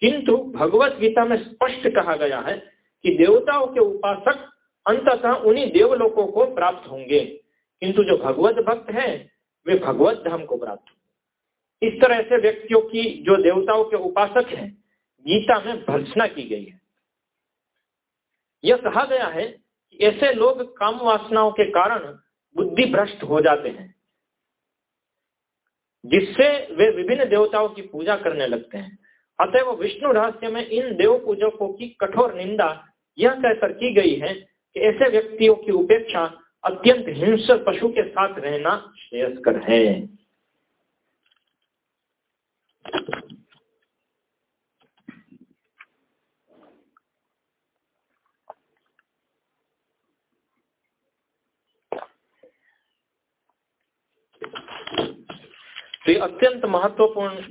किंतु भगवत गीता में स्पष्ट कहा गया है कि देवताओं के उपासक अंततः उन्हीं देवलोकों को प्राप्त होंगे। किंतु जो भगवत भक्त है, वे भगवत धाम को प्राप्त इस तरह से व्यक्तियों की, जो देवताओं के उपासक हैं, गीता में भर्सना की गई है। यह कहा गया है कि ऐसे लोग काम वासनाओं के कारण बुद्धि भ्रष्ट हो जाते हैं, जिससे वे विभिन्न देवताओं की पूजा करने लगते हैं। अतः वो विष्णु रहस्य में इन देव पूजकों की कठोर निंदा यह कहकर की गई है कि ऐसे व्यक्तियों की उपेक्षा अत्यंत हिंसक पशु के साथ रहना श्रेयस्कर है। तो ये अत्यंत महत्वपूर्ण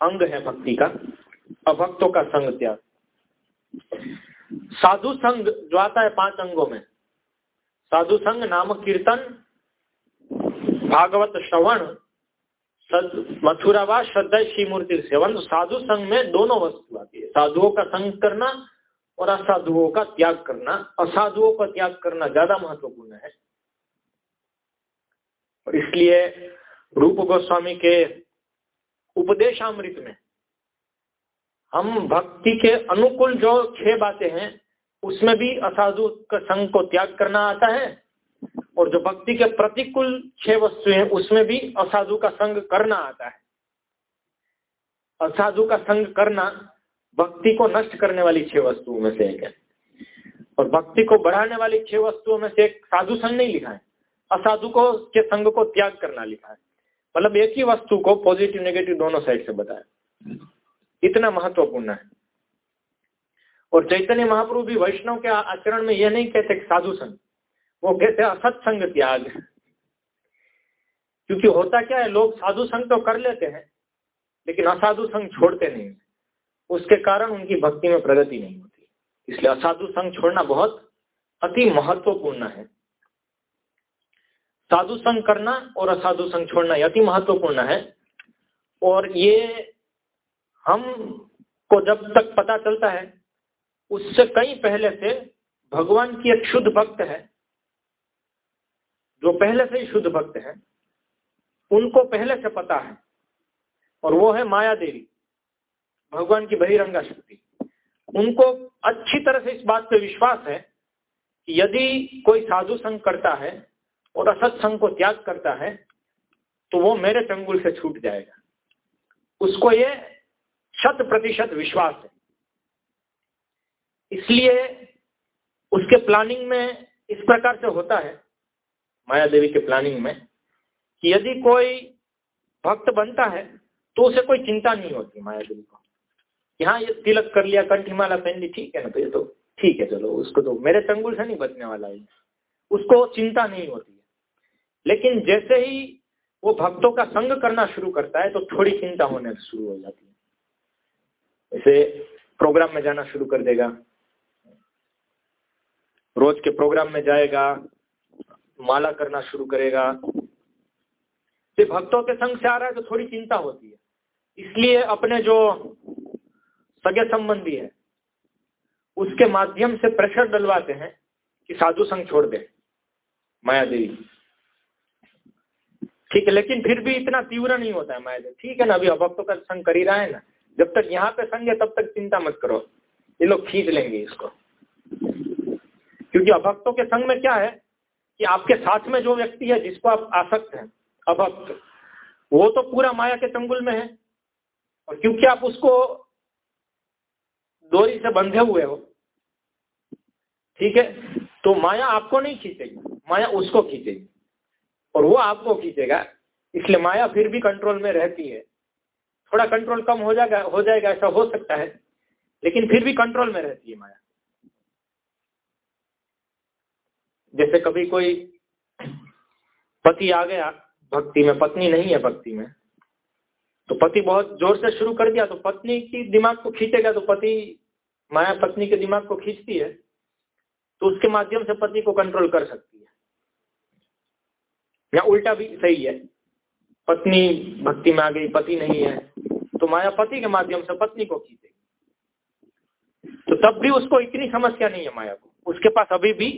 अंग है भक्ति का, अभक्तों का संग त्याग। साधु संग जो आता है पाँच अंगों में साधु संग नाम कीर्तन, भागवत श्रवण मथुरावा श्रद्धा श्री मूर्ति सेवन साधु संघ में दोनों वस्तु आती है। साधुओं का संग करना और असाधुओं का त्याग करना। असाधुओं का त्याग करना ज़्यादा महत्वपूर्ण है। और इसलिए रूप गोस्वामी के उपदेशामृत में हम भक्ति के अनुकूल जो छह बातें हैं उसमें भी असाधु का संग को त्याग करना आता है और जो भक्ति के प्रतिकूल छह वस्तु हैं, उसमें भी असाधु का संग करना आता है। असाधु का संग करना भक्ति को नष्ट करने वाली छह वस्तुओं में से एक है। और भक्ति को बढ़ाने वाली छह वस्तुओं में से एक साधु संग नहीं लिखा है। असाधु को, के संग को त्याग करना लिखा है। मतलब एक ही वस्तु को पॉजिटिव नेगेटिव दोनों साइड से बताया। इतना महत्वपूर्ण है। और चैतन्य महाप्रभु भी वैष्णव के आचरण में यह नहीं कहते साधु संग वो कहते असत्संग त्याग। क्योंकि होता क्या है, लोग साधु संग तो कर लेते हैं, लेकिन असाधु संग छोड़ते नहीं। उसके कारण उनकी भक्ति में प्रगति नहीं होती। इसलिए असाधु संग छोड़ना बहुत अति महत्वपूर्ण है। साधु संग करना और असाधु संग छोड़ना अति महत्वपूर्ण है। और ये हम को जब तक पता चलता है उससे कई पहले से भगवान की एक शुद्ध भक्त है, जो पहले से ही शुद्ध भक्त है, उनको पहले से पता है, और वो है माया देवी, भगवान की बहिरंगा शक्ति। उनको अच्छी तरह से इस बात पे विश्वास है कि यदि कोई साधु संग करता है और असत्संग को त्याग करता है तो वो मेरे चंगुल से छूट जाएगा। उसको ये शत प्रतिशत विश्वास है। इसलिए उसके प्लानिंग में इस प्रकार से होता है, माया देवी के प्लानिंग में, कि यदि कोई भक्त बनता है तो उसे कोई चिंता नहीं होती माया देवी को। यहाँ ये तिलक कर लिया कंठ हिमालय पहन ली, ठीक है ना तो ये तो ठीक है, चलो, उसको तो मेरे चंगुल से नहीं बचने वाला है उसको चिंता नहीं होती है। लेकिन जैसे ही वो भक्तों का संग करना शुरू करता है तो थोड़ी चिंता होने शुरू हो जाती है। जैसे प्रोग्राम में जाना शुरू कर देगा। रोज के प्रोग्राम में जाएगा, माला करना शुरू करेगा। सिर्फ़ भक्तों के संग से आ रहा है तो थोड़ी चिंता होती है। इसलिए अपने जो सगे संबंधी है, उसके माध्यम से प्रेशर डलवाते हैं कि साधु संग छोड़ दे। माया देवी। ठीक है, लेकिन फिर भी इतना तीव्र नहीं होता है माया देवी। ठीक है ना, अभी अभक्तों का संग कर ही रहा है ना। जब तक यहाँ पे संग है, तब तक चिंता मत करो। ये लोग खींच लेंगे इसको। क्योंकि अभक्तों के संग में क्या है कि आपके साथ में जो व्यक्ति है, जिसको आप आसक्त हैं, अभक्त, वो तो पूरा माया के चंगुल में है। और क्योंकि आप उसको डोरी से बंधे हुए हो, ठीक है तो माया आपको नहीं खींचेगी, माया उसको खींचेगी, और वो आपको खींचेगा। इसलिए माया फिर भी कंट्रोल में रहती है। थोड़ा कंट्रोल कम हो जाएगा हो जाएगा, ऐसा हो सकता है, लेकिन फिर भी कंट्रोल में रहती है माया। जैसे कभी कोई पति आ गया, भक्ति में, पत्नी नहीं है भक्ति में तो पति बहुत ज़ोर से शुरू कर दिया तो पत्नी की दिमाग को खींचेगा तो पति, माया पत्नी के दिमाग को खींचती है तो उसके माध्यम से पति को कंट्रोल कर सकती है। या उल्टा भी सही है। पत्नी भक्ति में आ गई, पति नहीं है तो माया पति के माध्यम से पत्नी को खींचेगी। तो तब भी उसको इतनी समस्या नहीं है माया को। उसके पास अभी भी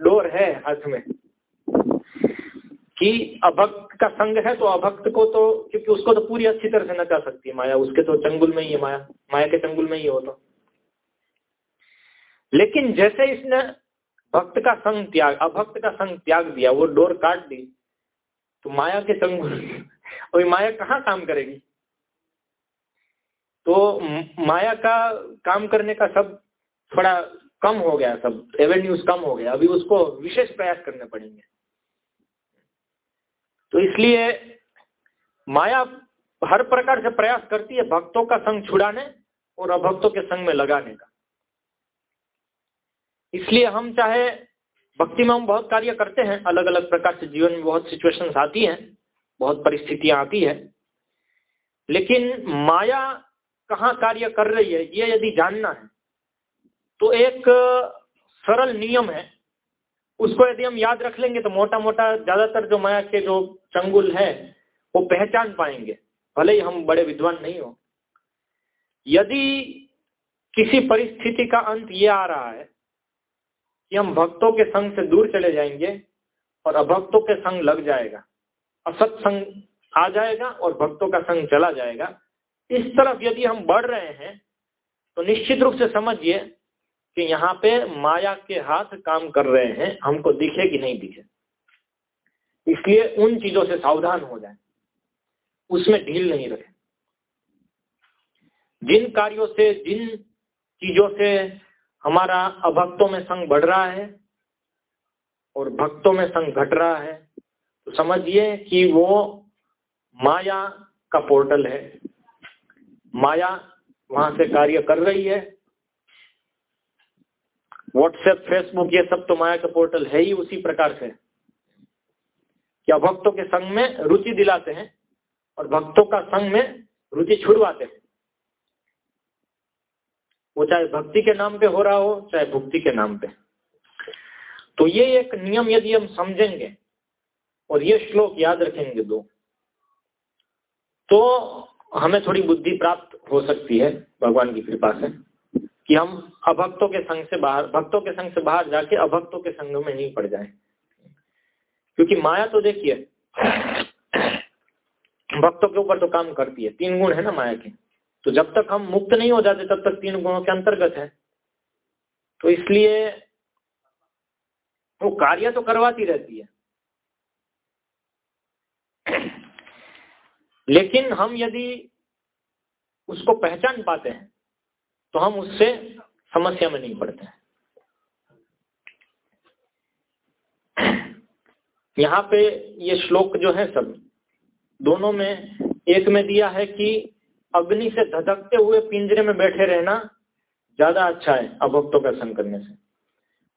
डोर है हाथ में। कि अभक्त का संग है तो अभक्त को तो क्योंकि उसको तो पूरी अच्छी तरह से नचा सकती है माया। उसके तो चंगुल में ही है माया। माया के चंगुल में ही हो तो। लेकिन जैसे इसने भक्त का संग त्याग, अभक्त का संग त्याग दिया, वो डोर काट दी तो माया के चंगुल <laughs> और माया कहाँ काम करेगी? तो माया का काम करने का सब थोड़ा कम हो गया, सब एवेन्यूज कम हो गया, अभी उसको विशेष प्रयास करने पड़ेंगे। तो इसलिए माया हर प्रकार से प्रयास करती है भक्तों का संग छुड़ाने और अभक्तों के संग में लगाने का। इसलिए हम चाहे भक्ति में हम बहुत कार्य करते हैं अलग अलग प्रकार से जीवन में बहुत सिचुएशंस आती हैं, बहुत परिस्थितियाँ आती है, लेकिन माया कहाँ कार्य कर रही है, ये यदि जानना है तो एक सरल नियम है। उसको यदि हम याद रख लेंगे तो मोटा मोटा ज़्यादातर जो माया के जो चंगुल है, वो पहचान पाएँगे। भले ही हम बड़े विद्वान नहीं हो। यदि किसी परिस्थिति का अंत ये आ रहा है कि हम भक्तों के संग से दूर चले जाएँगे और अभक्तों के संग लग जाएगा, असत संग आ जाएगा और भक्तों का संग चला जाएगा, इस तरफ़ यदि हम बढ़ रहे हैं तो निश्चित रूप से समझिए कि यहाँ पे माया के हाथ काम कर रहे हैं, हमको दिखे कि नहीं दिखे। इसलिए उन चीज़ों से सावधान हो जाए। उसमें ढील नहीं रखें। जिन कार्यों से, जिन चीज़ों से हमारा अभक्तों में संग बढ़ रहा है और भक्तों में संग घट रहा है तो समझिए कि वो माया का पोर्टल है। माया वहाँ से कार्य कर रही है। व्हाट्सएप फेसबुक ये सब तो माया का पोर्टल है ही उसी प्रकार से। क्या भक्तों के संग में रुचि दिलाते हैं और भक्तों का संग में रुचि छुड़वाते हैं? वो चाहे भक्ति के नाम पे हो रहा हो, चाहे भुक्ति के नाम पे। तो ये एक नियम यदि हम समझेंगे और ये श्लोक याद रखेंगे दो तो हमें थोड़ी बुद्धि प्राप्त हो सकती है, भगवान की कृपा से। कि हम अभक्तों के संग से बाहर, भक्तों के संग से बाहर जाके अभक्तों के संग में नहीं पड़ जाए। क्योंकि माया तो देखिए, भक्तों के ऊपर तो काम करती है, तीन गुण है ना माया के। तो जब तक हम मुक्त नहीं हो जाते, तब तक तीन गुणों के अंतर्गत है। तो इसलिए वो कार्य तो करवाती रहती है। लेकिन हम यदि उसको पहचान पाते हैं तो हम उससे समस्या में नहीं पड़ते यहाँ पे ये श्लोक जो है सब, दोनों में, एक में दिया है कि अग्नि से धधकते हुए पिंजरे में बैठे रहना ज़्यादा अच्छा है अभक्तों का संग करने से।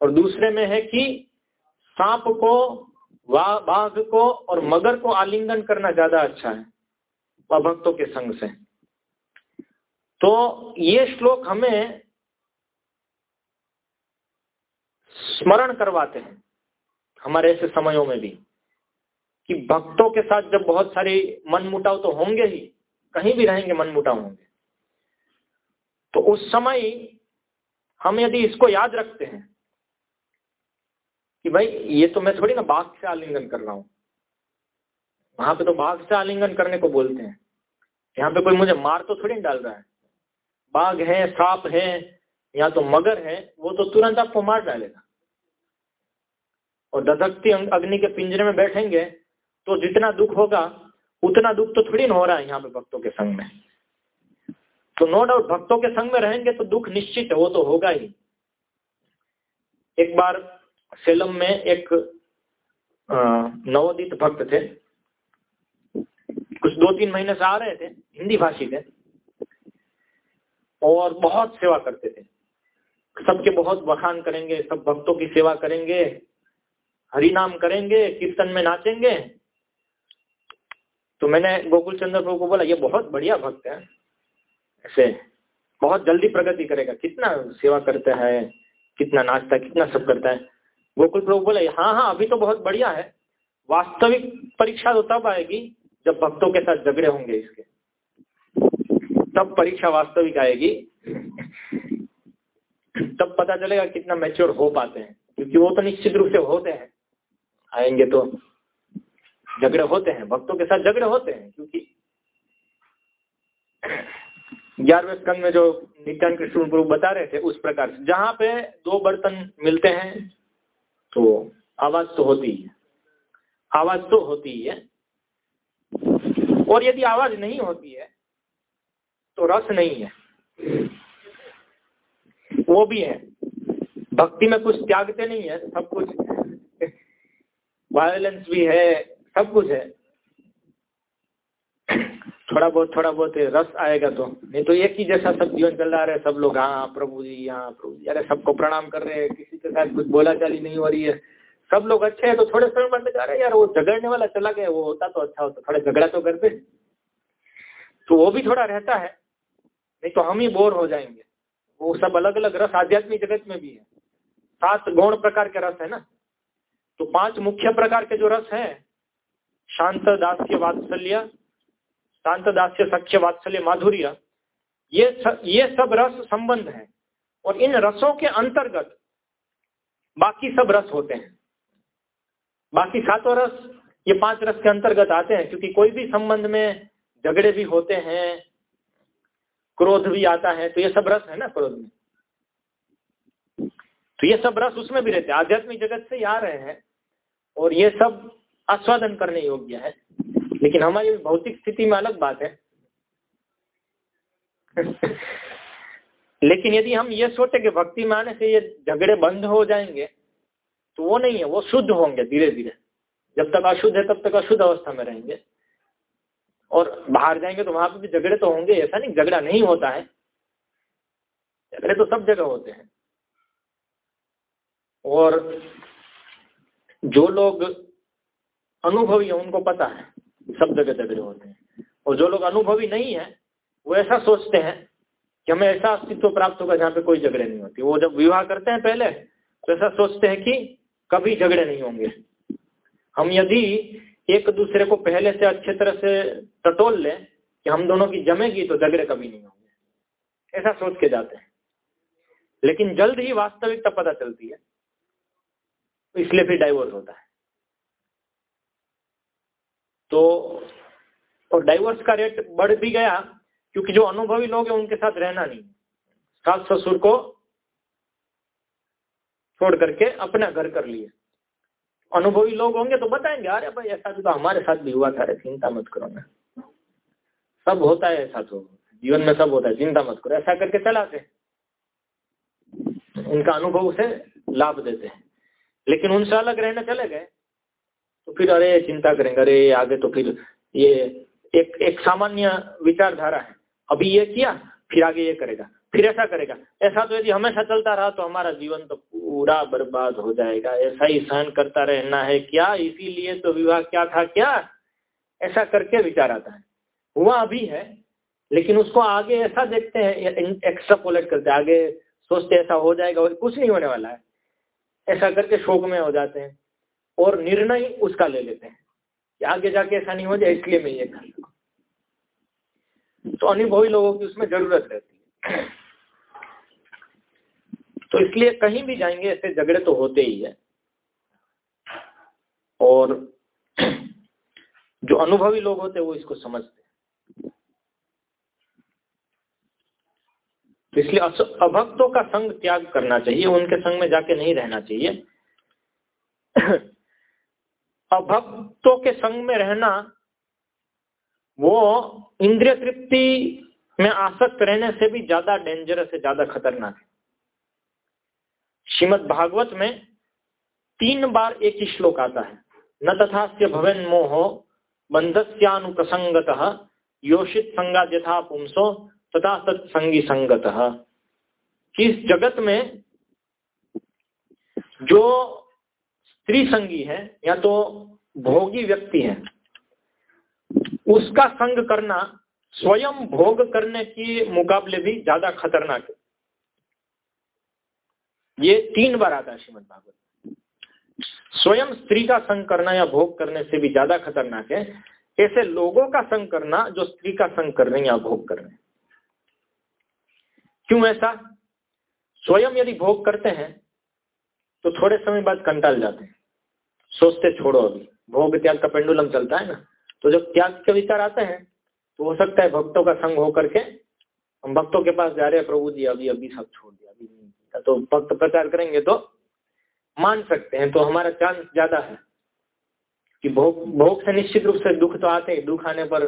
और दूसरे में है कि सांप को बाघ को और मगर को आलिंगन करना ज़्यादा अच्छा है अभक्तों के संग से। तो ये श्लोक हमें स्मरण करवाते हैं, हमारे ऐसे समयों में भी, कि भक्तों के साथ जब बहुत सारे मन मुटाव तो होंगे ही, कहीं भी रहेंगे मन मुटाव होंगे। तो उस समय हम यदि इसको याद रखते हैं, कि भाई ये तो मैं थोड़ी ना बाघ से आलिंगन कर रहा हूँ। वहाँ पे तो बाघ से आलिंगन करने को बोलते हैं। यहाँ पे कोई मुझे मार तो थोड़ी डाल रहा है। बाघ है, सांप है, या तो मगर है, वो तो तुरंत आपको मार डालेगा। और दधकती अग्नि के पिंजरे में बैठेंगे तो जितना दुख होगा, उतना दुख तो थोड़ी ना हो रहा है यहाँ पे भक्तों के संग में। तो नो डाउट भक्तों के संग में रहेंगे तो दुख निश्चित है, वो तो होगा ही। एक बार सेलम में एक नवोदित भक्त थे। कुछ दो तीन महीने से आ रहे थे, हिंदी भाषी थे। और बहुत सेवा करते थे। सबके बहुत बखान करेंगे, सब भक्तों की सेवा करेंगे हरि नाम करेंगे, कीर्तन में नाचेंगे। तो मैंने गोकुल चंद्र प्रभु को बोला, ये बहुत बढ़िया भक्त है। ऐसे बहुत जल्दी प्रगति करेगा। कितना सेवा करता है, कितना नाचता है, कितना सब करता है। गोकुल प्रभु बोले हाँ हाँ अभी तो बहुत बढ़िया है। वास्तविक परीक्षा तो तब आएगी जब भक्तों के साथ झगड़े होंगे इसके। तब परीक्षा वास्तविक आएगी। तब पता चलेगा कितना मैच्योर हो पाते हैं, क्योंकि वो तो निश्चित रूप से होते हैं। आएँगे तो झगड़े होते हैं, भक्तों के साथ झगड़े होते हैं, क्योंकि ग्यारहवें स्कंद में जो नित्यान कृष्ण प्रभु बता रहे थे, उस प्रकार से जहाँ पे दो बर्तन मिलते हैं तो आवाज़ तो होती है आवाज़ तो होती है। और यदि आवाज़ नहीं होती है तो रस नहीं है। वो भी है। भक्ति में कुछ त्यागते नहीं है, सब कुछ। वायलेंस भी है, सब कुछ है। थोड़ा बहुत थोड़ा बहुत रस आएगा तो। नहीं तो एक ही जैसा सब जीवन चल रहा है, सब लोग हाँ प्रभु जी हाँ प्रभु जी। अरे सबको प्रणाम कर रहे हैं, किसी के साथ कुछ बोला चाली नहीं हो रही है। सब लोग अच्छे हैं तो थोड़े समय बाद जा रहे हैं, यार, वो झगड़ने वाला चला गया, वो होता तो अच्छा होता, थोड़ा झगड़ा तो करते। तो वो भी थोड़ा रहता है। नहीं तो हम ही बोर हो जाएँगे। वो सब अलग अलग रस आध्यात्मिक जगत में भी है। सात गौण प्रकार के रस है ना? तो पाँच मुख्य प्रकार के जो रस है, शांत दास्य वात्सल्य, शांत दास्य सख्य वात्सल्य माधुर्य, ये ये सब रस संबंध है। और इन रसों के अंतर्गत बाकी सब रस होते हैं। बाकी सातों रस, ये पाँच रस के अंतर्गत आते हैं, क्योंकि कोई भी संबंध में झगड़े भी होते हैं क्रोध भी आता है तो ये सब रस है ना क्रोध में? तो ये सब रस उसमें भी रहते हैं। आध्यात्मिक जगत से आ रहे हैं और ये सब आस्वादन करने योग्य है। लेकिन हमारी भौतिक स्थिति में अलग बात है। <laughs> लेकिन यदि हम ये सोचे कि भक्ति में आने से ये झगड़े बंद हो जाएँगे तो वो नहीं है, वो शुद्ध होंगे धीरे धीरे जब तक अशुद्ध है, तब तक अशुद्ध अवस्था में रहेंगे। और बाहर जाएँगे तो वहाँ पर भी झगड़े तो होंगे, ऐसा नहीं, झगड़ा नहीं होता है। झगड़े तो सब जगह होते हैं। और जो लोग अनुभवी है, उनको पता है, सब जगह झगड़े होते हैं। और जो लोग अनुभवी नहीं है, वो ऐसा सोचते हैं कि हमें ऐसा अस्तित्व प्राप्त होगा जहाँ पे कोई झगड़े नहीं होती। वो जब विवाह करते हैं पहले तो ऐसा सोचते हैं कि कभी झगड़े नहीं होंगे। हम यदि एक दूसरे को पहले से अच्छे तरह से टटोल लें कि हम दोनों की जमेगी तो झगड़े कभी नहीं होंगे। ऐसा सोच के जाते हैं। लेकिन जल्द ही वास्तविकता पता चलती है। इसलिए फिर डाइवोर्स होता है। तो और डाइवोर्स का रेट बढ़ भी गया क्योंकि जो अनुभवी लोग हैं उनके साथ रहना नहीं। सास ससुर को छोड़ करके अपना घर कर लिए। अनुभवी लोग होंगे तो बताएँगे, अरे भाई, ऐसा तो हमारे साथ भी हुआ था, अरे चिंता मत करो ना। सब होता है, ऐसा तो जीवन में सब होता है, चिंता मत करो, ऐसा करके चलाते उनका अनुभव उसे लाभ देते हैं। लेकिन उनसे अलग रहने चले गए तो फिर अरे चिंता करेंगे, अरे आगे तो फिर ये एक एक सामान्य विचारधारा है। अभी ये किया, फिर आगे ये करेगा। फिर ऐसा करेगा। ऐसा तो यदि हमेशा चलता रहा तो हमारा जीवन तो पूरा बर्बाद हो जाएगा। ऐसा ही सहन करता रहना है क्या? इसीलिए तो विवाह क्या था क्या? ऐसा करके विचार आता है। हुआ अभी है, लेकिन उसको आगे ऐसा देखते हैं एक्स्ट्रापोलेट करते आगे सोचते ऐसा हो जाएगा और कुछ नहीं होने वाला है। ऐसा करके शोक में हो जाते हैं और निर्णय उसका ले लेते हैं कि आगे जाके ऐसा नहीं हो जाए, इसलिए मैं ये कर तो अनुभवी लोगों की उसमें ज़रूरत रहती है। तो इसलिए कहीं भी जाएँगे, ऐसे झगड़े तो होते ही है। और जो अनुभवी लोग होते हैं, वो इसको समझते तो इसलिए अभक्तों का संग त्याग करना चाहिए, उनके संग में जाके नहीं रहना चाहिए। अभक्तों के संग में रहना, वो इंद्रिय तृप्ति में आसक्त रहने से भी ज़्यादा डेंजरस है, ज़्यादा खतरनाक है। श्रीमद भागवत में तीन बार एक ही श्लोक आता है। न तथा भवन मोहो बंधस्यानुप्रसंगत योषित संगा यथा पुंसो, तथा सत्संगी संगत। इस जगत में जो स्त्री संगी है, या तो भोगी व्यक्ति है, उसका संग करना, स्वयं भोग करने के मुकाबले भी ज़्यादा खतरनाक है। ये तीन बार आता है श्रीमद भागवत। स्वयं स्त्री का संग करना या भोग करने से भी ज़्यादा खतरनाक है। ऐसे लोगों का संग करना जो स्त्री का संग कर रहे हैं या भोग कर रहे हैं। क्यों ऐसा? स्वयं यदि भोग करते हैं तो थोड़े समय बाद कंटाल जाते हैं। सोचते छोड़ो अभी, भोग त्याग का पेंडुलम चलता है ना। तो जब त्याग के विचार आते हैं तो हो सकता है भक्तों का संग होकर के हम भक्तों के पास जा रहे हैं, प्रभु जी, अभी अभी सब छोड़ दिया। तो भक्त प्रचार करेंगे तो मान सकते हैं तो हमारा चांस ज़्यादा है कि भोग भोग से निश्चित रूप से दुख तो आते हैं, दुख आने पर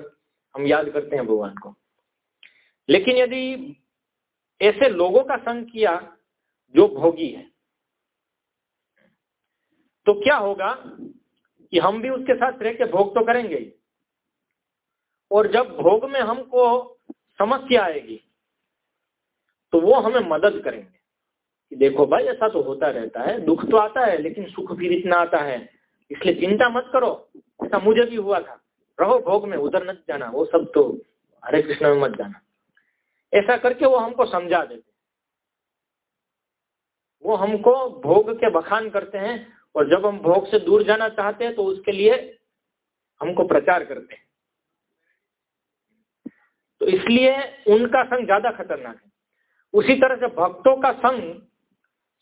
हम याद करते हैं भगवान को। लेकिन यदि ऐसे लोगों का संग किया जो भोगी है तो क्या होगा कि हम भी उसके साथ रह के भोग तो करेंगे ही। और जब भोग में हमको समस्या आएगी तो वो हमें मदद करेंगे। कि देखो भाई, ऐसा तो होता रहता है। दुख तो आता है, लेकिन सुख भी इतना आता है। इसलिए चिंता मत करो। ऐसा मुझे भी हुआ था। रहो, भोग में उधर मत जाना। वो सब तो हरे कृष्ण में मत जाना। ऐसा करके वो हमको समझा देते। वो हमको भोग के बखान करते हैं और जब हम भोग से दूर जाना चाहते हैं तो उसके लिए हमको प्रचार करते हैं। तो इसलिए उनका संग ज़्यादा खतरनाक है। उसी तरह से भक्तों का संग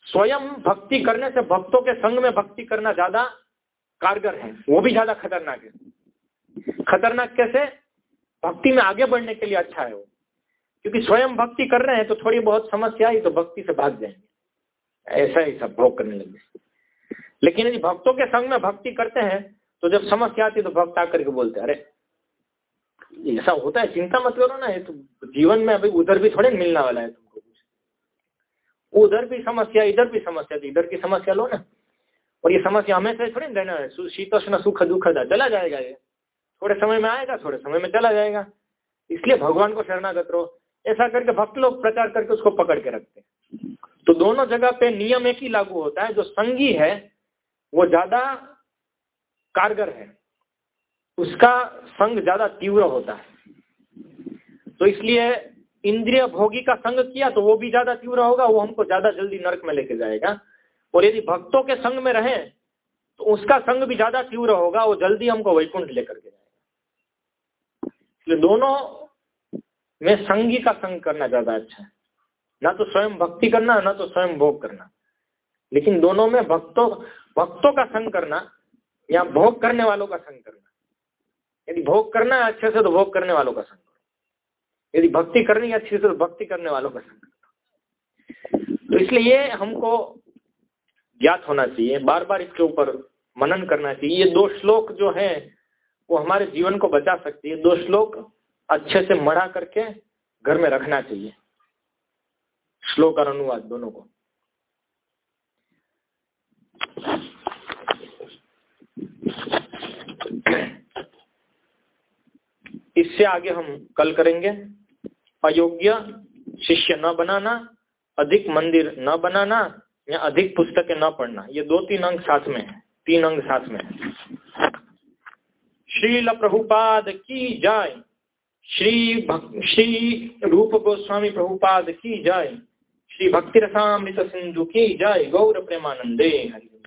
स्वयं भक्ति करने से भक्तों के संग में भक्ति करना ज़्यादा कारगर है। वो भी ज़्यादा खतरनाक है। खतरनाक कैसे? भक्ति में आगे बढ़ने के लिए अच्छा है वो। क्योंकि स्वयं भक्ति कर रहे हैं तो थोड़ी बहुत समस्या आई तो भक्ति से भाग जाएँगे। ऐसा ही सब भोग करने लगे। लेकिन यदि भक्तों के संग में भक्ति करते हैं तो जब समस्या आती तो भक्त आकर के बोलते अरे, ऐसा होता है, चिंता मत करो ना, ये तो जीवन में अभी उधर भी थोड़े मिलने वाला है कुछ उधर भी समस्या, इधर भी समस्या इधर की समस्या लो ना। और ये समस्या हमेशा थोड़ी रहना है। शीतोष्ण सुख दुख चला जाएगा ये। थोड़े समय में आएगा, थोड़े समय में चला जाएगा। इसलिए भगवान को शरणागत रहो। ऐसा करके भक्त लोग प्रचार करके उसको पकड़ के रखते तो दोनों जगह पे नियम एक ही लागू होता है। जो संगी है, वो ज़्यादा कारगर है। उसका संग ज़्यादा तीव्र होता है। तो इसलिए इंद्रिय भोगी का संग किया तो वो भी ज़्यादा तीव्र होगा, वो हमको ज़्यादा जल्दी नरक में लेके जाएगा। और यदि भक्तों के संग में रहे तो उसका संग भी ज़्यादा तीव्र होगा, वो जल्दी हमको वैकुंठ लेकर के जाएगा। इसलिए दोनों में संगी का संग करना ज़्यादा अच्छा है। ना तो स्वयं भक्ति करना, ना तो स्वयं भोग करना। लेकिन दोनों में भक्तों भक्तों का संग करना या भोग करने वालों का संग करना। यदि भोग करना है अच्छे से तो भोग करने वालों का संग। यदि भक्ति करनी अच्छे तो भक्ति करने वालों का संग तो इसलिए हमको ज्ञात होना चाहिए बार बार इसके ऊपर मनन करना चाहिए। ये दो श्लोक जो है, वो हमारे जीवन को बचा सकती है। दो श्लोक अच्छे से मढ़ा करके घर में रखना चाहिए। श्लोक और अनुवाद दोनों को। इससे आगे हम कल करेंगे। अयोग्य शिष्य न बनाना, अधिक मंदिर न बनाना या अधिक पुस्तकें न पढ़ना। ये दो तीन अंक साथ में है। तीन अंक साथ में श्रील प्रभुपाद की जाय। श्री श्री रूप गोस्वामी प्रभुपाद की जाय। श्री भक्ति रसामृत सिंधु की जाय। गौर प्रेमानंदे। हरि